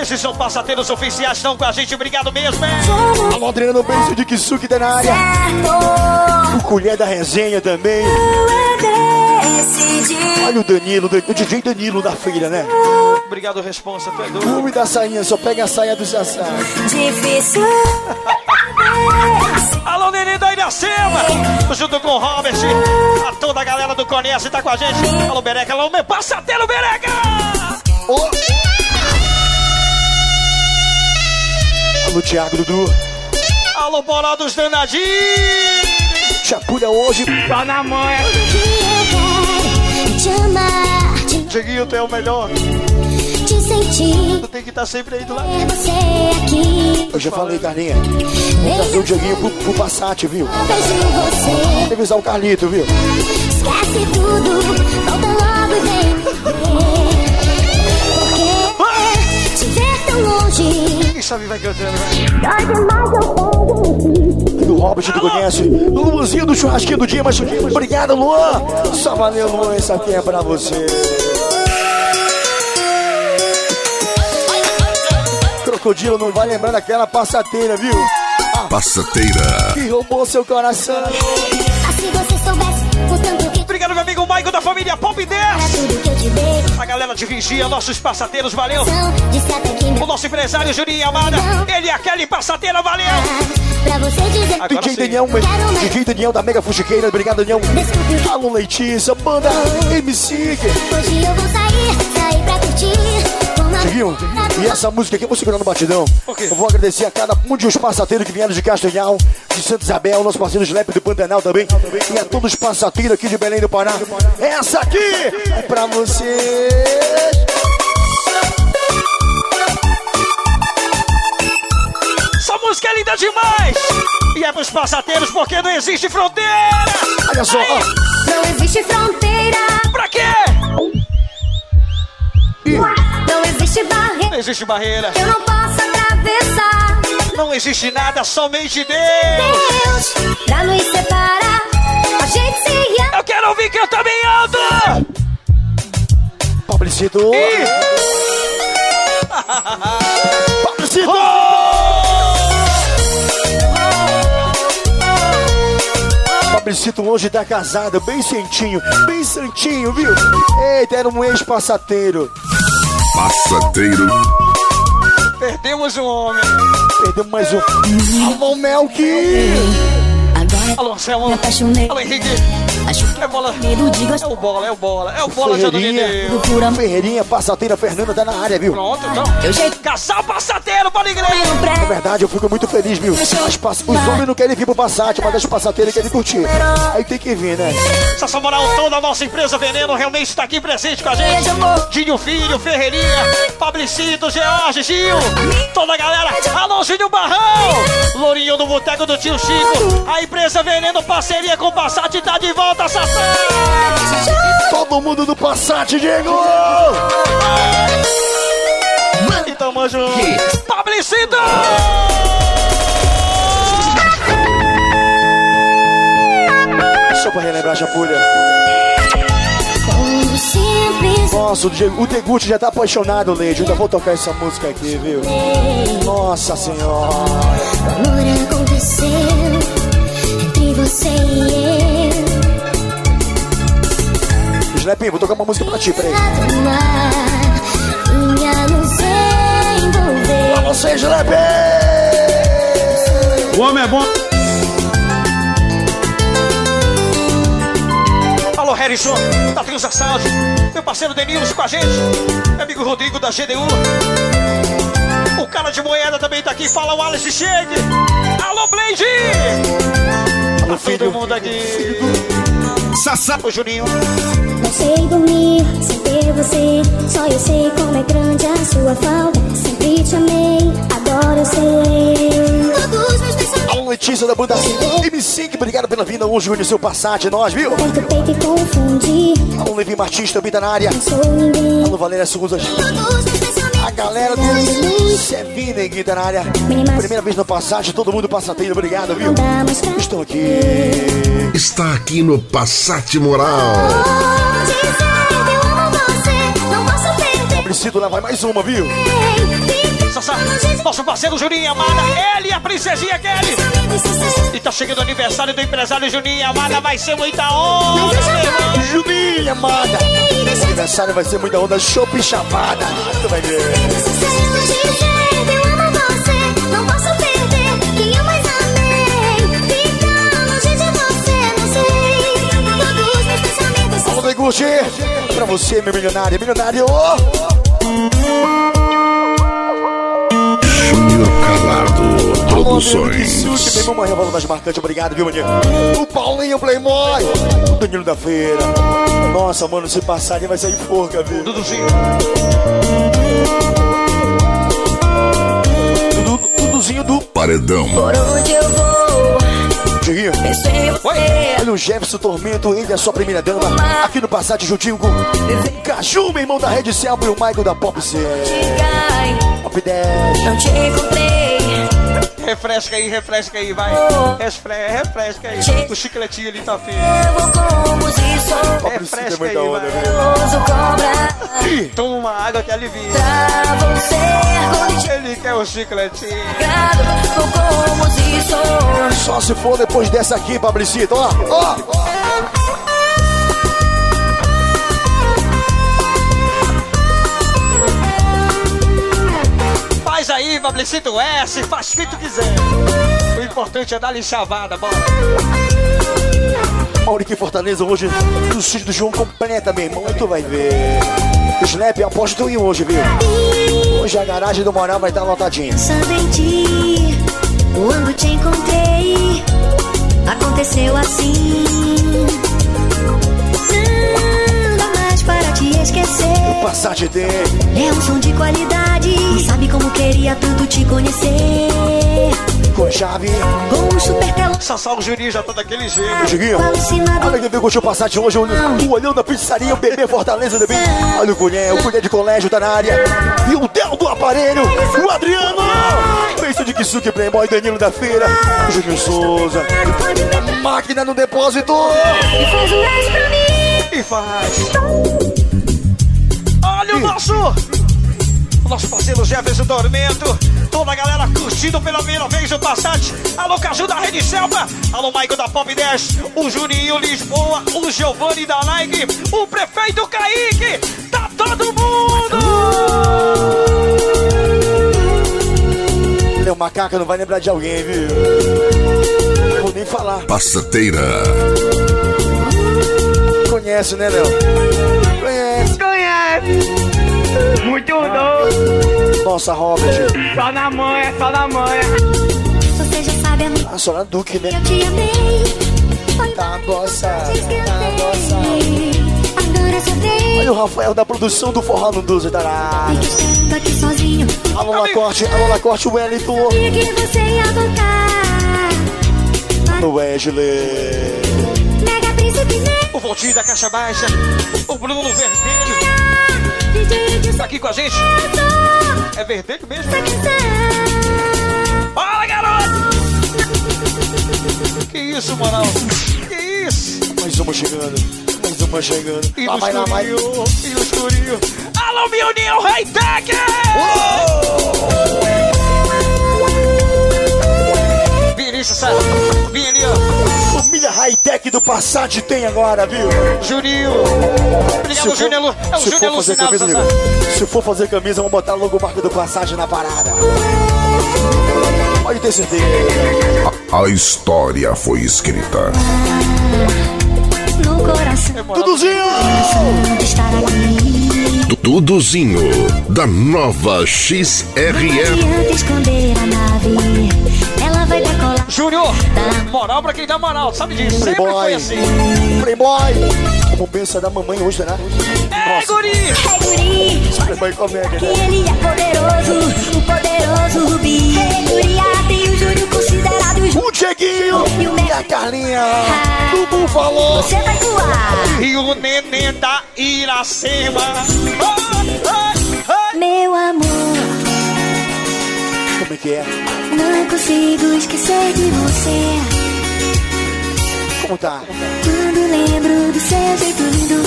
Esses são passateiros oficiais, estão com a gente, obrigado mesmo, hein? Alô, Adriano Benzo de Kisuki tá na área. O Colher da Resenha também. Olha o Danilo, o DJ Danilo da feira, né? Obrigado, responsa, tu é doido. Da sainha, só pega a saia do Sassá. Difícil. Alô, Neném da Iracema, junto com o Robert, a toda a galera do Conhece tá com a gente. Alô, Bereca, alô, meu passateiro Bereca! Alô, Thiago Dudu. Alô, Bola dos Danadinhos! Chapulha hoje. Tá na manha. Te amar, te, Dieguinho, tu é o melhor. te sentir. Tu tem que estar sempre aí do lado. Ter você aqui. Eu já falei, Carlinha. Vou trazer o Dieguinho pro, pro Passat, viu? Vejo você. Tem o Carlito, viu? Esquece tudo. Volta logo e vem. Porque te ver tão longe. Quem sabe vai cantando, vai. Dói demais eu perder. O Robert, tu conhece? O Luanzinho do churrasquinho do dia, mas obrigado, Luan. Só valeu, Luan. Essa aqui é pra você. Crocodilo não vai lembrar daquela passateira, viu? Ah, Passateira. que roubou seu coração. Ah, se você que Obrigado, meu amigo Maico da família Pop 10. era tudo que eu te dei. A galera de Vigia, nossos passateiros, valeu. O nosso empresário Juninho Amada, ele é aquele passateira, valeu. Pra você dizer Agora DJ sim. Daniel, DJ Daniel da Mega Fuxiqueira, obrigado, Daniel. Alô, Letícia, banda MC. Hoje eu vou sair, sair pra curtir. Viu? E essa música aqui, eu vou segurar no batidão. Eu vou agradecer a cada um de os passateiros que vieram de Castanhal, de Santa Isabel, nosso parceiro Slap do Pantanal também. E a todos os passateiros aqui de Belém do Pará. Essa aqui é pra vocês. Essa música é linda demais. E é pros passateiros porque não existe fronteira. Olha só, ó. Não existe fronteira. Pra quê? Não existe barreira. Não existe barreira. Eu não posso atravessar. Não existe nada, somente Deus. Deus, pra nos separar. A gente se ama. Eu quero ouvir que eu também ando. Publicito. Publicito. Publicito hoje tá casado, bem santinho, bem santinho, viu? Eita, era um ex-passateiro. Passateiro. Perdemos um homem. Perdemos mais um. Alô, Melk! Alô, Anselmo. Me apaixonei. Alô, Henrique. Acho que É bola. É o bola, é o bola. É o bola já do Ferreirinha, passateira, Fernanda tá na área, viu? Pronto, então. Eu jeito Casal passateiro para a igreja. É verdade, eu fico muito feliz, viu? Pass- Os homens não querem vir pro Passat, mas as passateiras querem curtir. Aí tem que vir, né? Essa moral toda a nossa empresa Veneno realmente está aqui presente com a gente. Dinho Filho, Ferreirinha, Fabricito, George, Gil, toda a galera. Barrão, Do Boteco do Tio Chico. A empresa Veneno, parceria com o Passat, tá de volta, Sassá. Todo mundo do Passat, Diego! E tamo junto. Fabricito! Só pra relembrar chapulha. Nossa, o, Deguti já tá apaixonado, Leide. Ainda vou tocar essa música aqui, viu? Nossa senhora. amor aconteceu entre você e eu. Snapinho, vou tocar uma música pra ti, peraí. Pra você, Snap! O homem é bom. Alô, Harrison, da Triusa Sound. Meu parceiro Denilson com a gente. Meu amigo Rodrigo da GDU. O cara de moeda também tá aqui. Fala o Alice Chegue. Alô, Blade! Alô, Tá todo mundo aqui. Sassá. Ô, Juninho. Não sei dormir sem ter você. Só eu sei como é grande a sua falta. Sempre te amei, agora eu sei. Letícia da banda M5, obrigado pela vinda hoje no seu Passat, nós, viu? O. Alô, Levi Martins também tá na área. Alô, Valéria Souza. A galera do Sevina aqui tá na área. Primeira vez no Passat, todo mundo passateiro, obrigado, viu? Estou aqui. Está aqui no Passat Moral. Preciso lá vai mais uma, viu? Sassá, nosso parceiro Juninho Amada. Ele e a princesinha Kelly. E tá chegando o aniversário do empresário Juninho Amada. Vai ser muita onda. Juninho, amada. Aniversário vai ser muita onda, chopp chapada. Tu vai ver. Pra você, meu milionário. Milionário. Júnior Calado Alô, Produções. das marcantes. Obrigado, viu, maninho? O Paulinho Playboy. O Danilo da Feira. Nossa, mano, se passar ali vai sair porca, viu? Duduzinho. Dudu, Duduzinho do Paredão. Por onde eu vou, Diguinho. penso em você. Olha o Jefferson Tormento, ele é a sua primeira dama. Aqui no Passat juntinho com Caju, meu irmão da Rede Selva e o Michael da Pop C. Pop 10. não te encontrei. Refresca aí, refresca aí, vai. Refre, refresca aí. O chicletinho ali tá feio. Refresca aí, vai. cobrar Toma uma água que alivia. Ele quer o chicletinho. Só se for depois dessa aqui, Fabrício. Ó, ó. Faz aí, S, faz o que tu quiser. O importante é dar-lhe chavada, bora. Maurique Fortaleza hoje no sítio do João completa, meu irmão. Tu vai ver. Snap, eu aposto tu em hoje, viu? Hoje a garagem do Moral vai estar lotadinha. Pensando em ti, quando te encontrei, aconteceu assim. Esquecer. Passat tem. É um som de qualidade. E sabe como queria tanto te conhecer? Com chave. Com um super telão. Sassá, o Juninho já tá daquele jeito. Diguinho. Alucinado. Olha que veio curtir o Passat hoje, o o olhão da pizzaria, o bebê Fortaleza também. Olha o colher, o colher de colégio tá na área. E o Del do aparelho, o Adriano. Pensa de Kisuke Playboy, Danilo da Feira, o Juninho Souza. Máquina no depósito. E faz um pra mim. E faz. Nosso. O nosso parceiro Jefferson Tormento. Toda a galera curtindo pela primeira vez o Passat. Alô, Caju da Rede Selva. Alô, Michael da Pop 10. O Juninho Lisboa. O Giovanni da Nike. O prefeito Kaique. Tá todo mundo. Meu macaco não vai lembrar de alguém, viu? Vou nem falar. Passateira. Conhece, né, Léo? Conhece. Conhece. Muito doido. Nossa, Robert. Só na manha, só na manha. Você já sabe. A senhora Duque, né? Eu te amei. Tá bossa, tá bossa. Agora só vem. Olha o Rafael da produção do Forró no 12 tarado. Tô aqui sozinho. Alô, Lacorte, alô, Lacorte, Wellington. Sabia que você ia voltar. No Wesley. Mega Príncipe Ney. O Voltinho da Caixa Baixa. O Bruno Vermelho. De Tá aqui com a gente. É vermelho mesmo? Fala, garoto! Que isso, Manal? Que isso? Mais uma chegando. Mais uma chegando. E Lá vai, lá vai. escurinho, e no escurinho. Alô, Mioninho Hightech! Vinícius, sabe? Vem Família high-tech do Passat tem agora, viu? Juninho. Obrigado, for- Júnior. Lu- É o se Júnior for fazer Lucinado, camisa, amigo, se for fazer camisa, vamos botar logo o marco do Passat na parada. Pode ter certeza. A história foi escrita. No coração. Duduzinho! Duduzinho, da nova Não XRF. adianta esconder a nave. Júnior, moral pra quem dá moral, sabe disso? Sempre foi Playboy. assim. Playboy. Como pensa da mamãe hoje, será? É, guri! Hey, guri. Playboy comédia, Que né? ele é poderoso. O poderoso Rubi. Hey, guria. Tem o Júlio considerado o O Dieguinho e a Carlinha do Búfalo. Você vai voar. E o neném da Iracema. Meu amor. Como é que é? Não consigo esquecer de você. Como tá? Quando lembro do seu jeito lindo.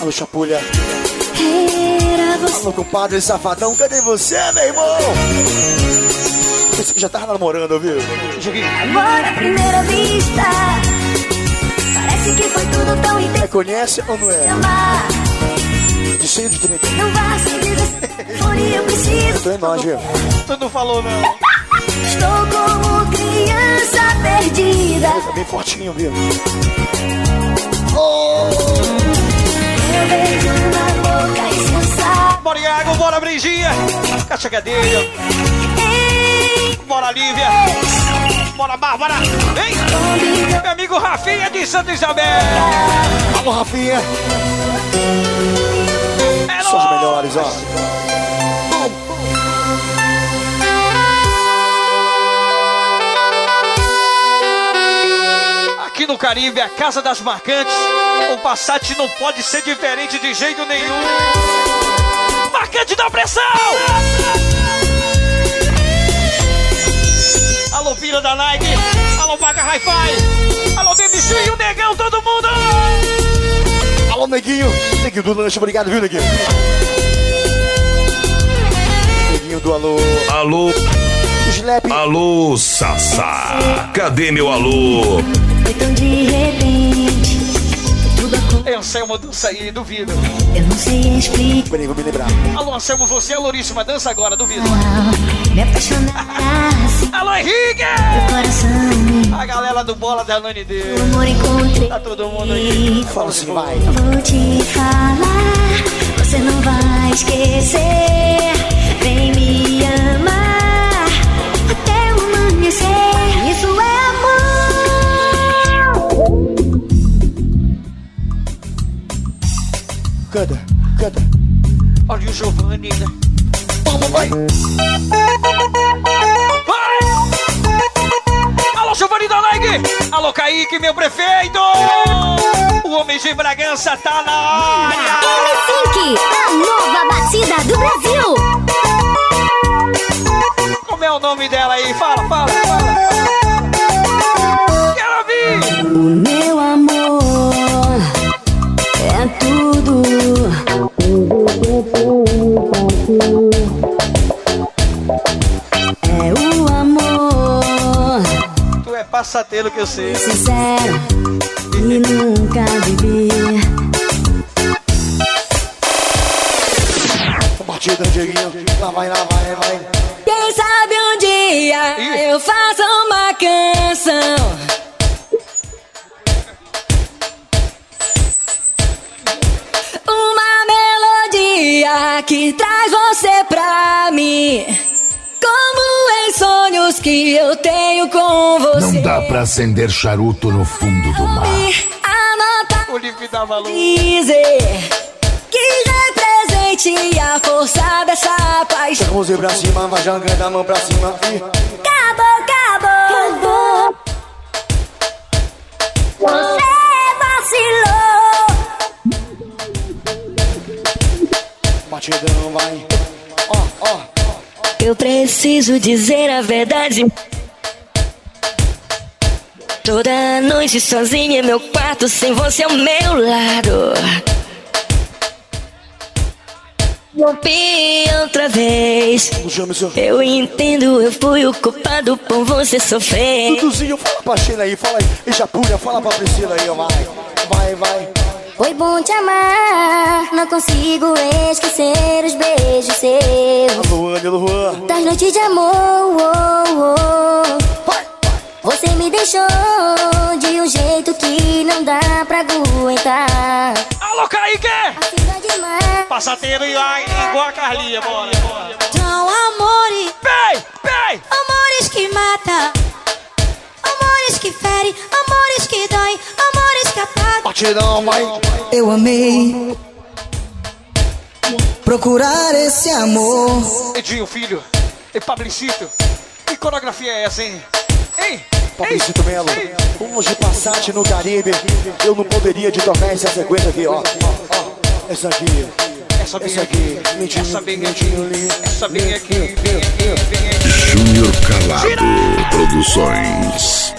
Alô, Chapulha. Era você. Alô, compadre safadão. Cadê você, meu irmão? Pensei que já tava namorando, viu? Amor à primeira vista. Parece que foi tudo tão intenso. É, conhece ou não é? De 100 de 30. Não vá se desesperar. Por eu preciso. Tô em nós, viu? Tu não falou, não. Estou como criança perdida. Tá bem fortinho, viu? Eu vejo na boca insensata. Bora, Iago, bora, Briginha. Caixa cadeia. Bora, Lívia. Bora, Bárbara. Vem. Meu amigo Rafinha de Santa Isabel. Alô, Rafinha. São os melhores, ó. Aqui no Caribe, a Casa das Marcantes. O Passat não pode ser diferente de jeito nenhum. Marcante da pressão! Alô, Pira da Nike. Alô, Vaca Hi-Fi. Alô, Denis e o Negão, Neguinho. Neguinho do lanche, obrigado, viu, Neguinho? Neguinho do alô. Alô, Slap. alô, Sassá. Cadê meu alô? Foi tão de repente. Aconteceu. É Anselmo dança aí, duvido. Eu não sei explicar. Peraí, vou me lembrar. Alô, Anselmo, você é louríssima, dança agora, duvido. Me apaixonar assim. Alô, Henrique! Meu coração me. A galera do Bola da Nani O dele. amor encontrei. Tá todo mundo aí. Fala assim, vai. Vou te falar. Você não vai esquecer. Vem me amar. Até o amanhecer. Isso é amor. Canta, canta. Olha o Giovanni, né? Vamos, vai. Vai! Alô, Giovanni da Nike! Alô, Kaique, meu prefeito! O homem de Bragança tá na área! Fink, a nova batida do Brasil. Como é o nome dela aí? Fala, fala, fala! Quero ouvir! O meu amor É o amor Tu é passateiro que eu sei. sincero e nunca vivi. Batida, Dieguinho. Lá vai, lá vai, vai. Quem sabe um dia eu faço uma canção Que traz você pra mim? Como em sonhos que eu tenho com você. Não dá pra acender charuto no fundo do mar. Anota O livro dá valor. dizer que represente a força dessa paixão. A mãozinha pra cima, vai jogando a mão pra cima. Batidão, vai. Ó, ó. Eu preciso dizer a verdade. Toda noite sozinha em meu quarto, sem você ao meu lado. Rompi outra vez. Eu entendo, eu fui o culpado por você sofrer. Duduzinho, fala pra Sheila aí, fala aí. E Japulha, fala pra Priscila aí, ó, vai. Vai, vai. Foi bom te amar, não consigo esquecer os beijos seus. Alô. Das noites de amor, oh, oh. Você me deixou de um jeito que não dá pra aguentar. Alô, Kaique! Passateiro e ai, igual a Carlinha, bora, bora. São amores. Pei, pei! Amores que matam. Amores que ferem. Amores que doem. Batidão, vai. Eu amei procurar esse amor. Edinho, filho. E Publicito. Que coreografia é essa, hein? Hein? Fabrício Melo, hoje Passat no Caribe. Eu não poderia de tocar essa sequência aqui, ó. Essa aqui. Essa bem Essa aqui. aqui. Mentinho, Essa bem aqui. Essa bem aqui. Bem aqui, bem aqui. Júnior Calado Produções.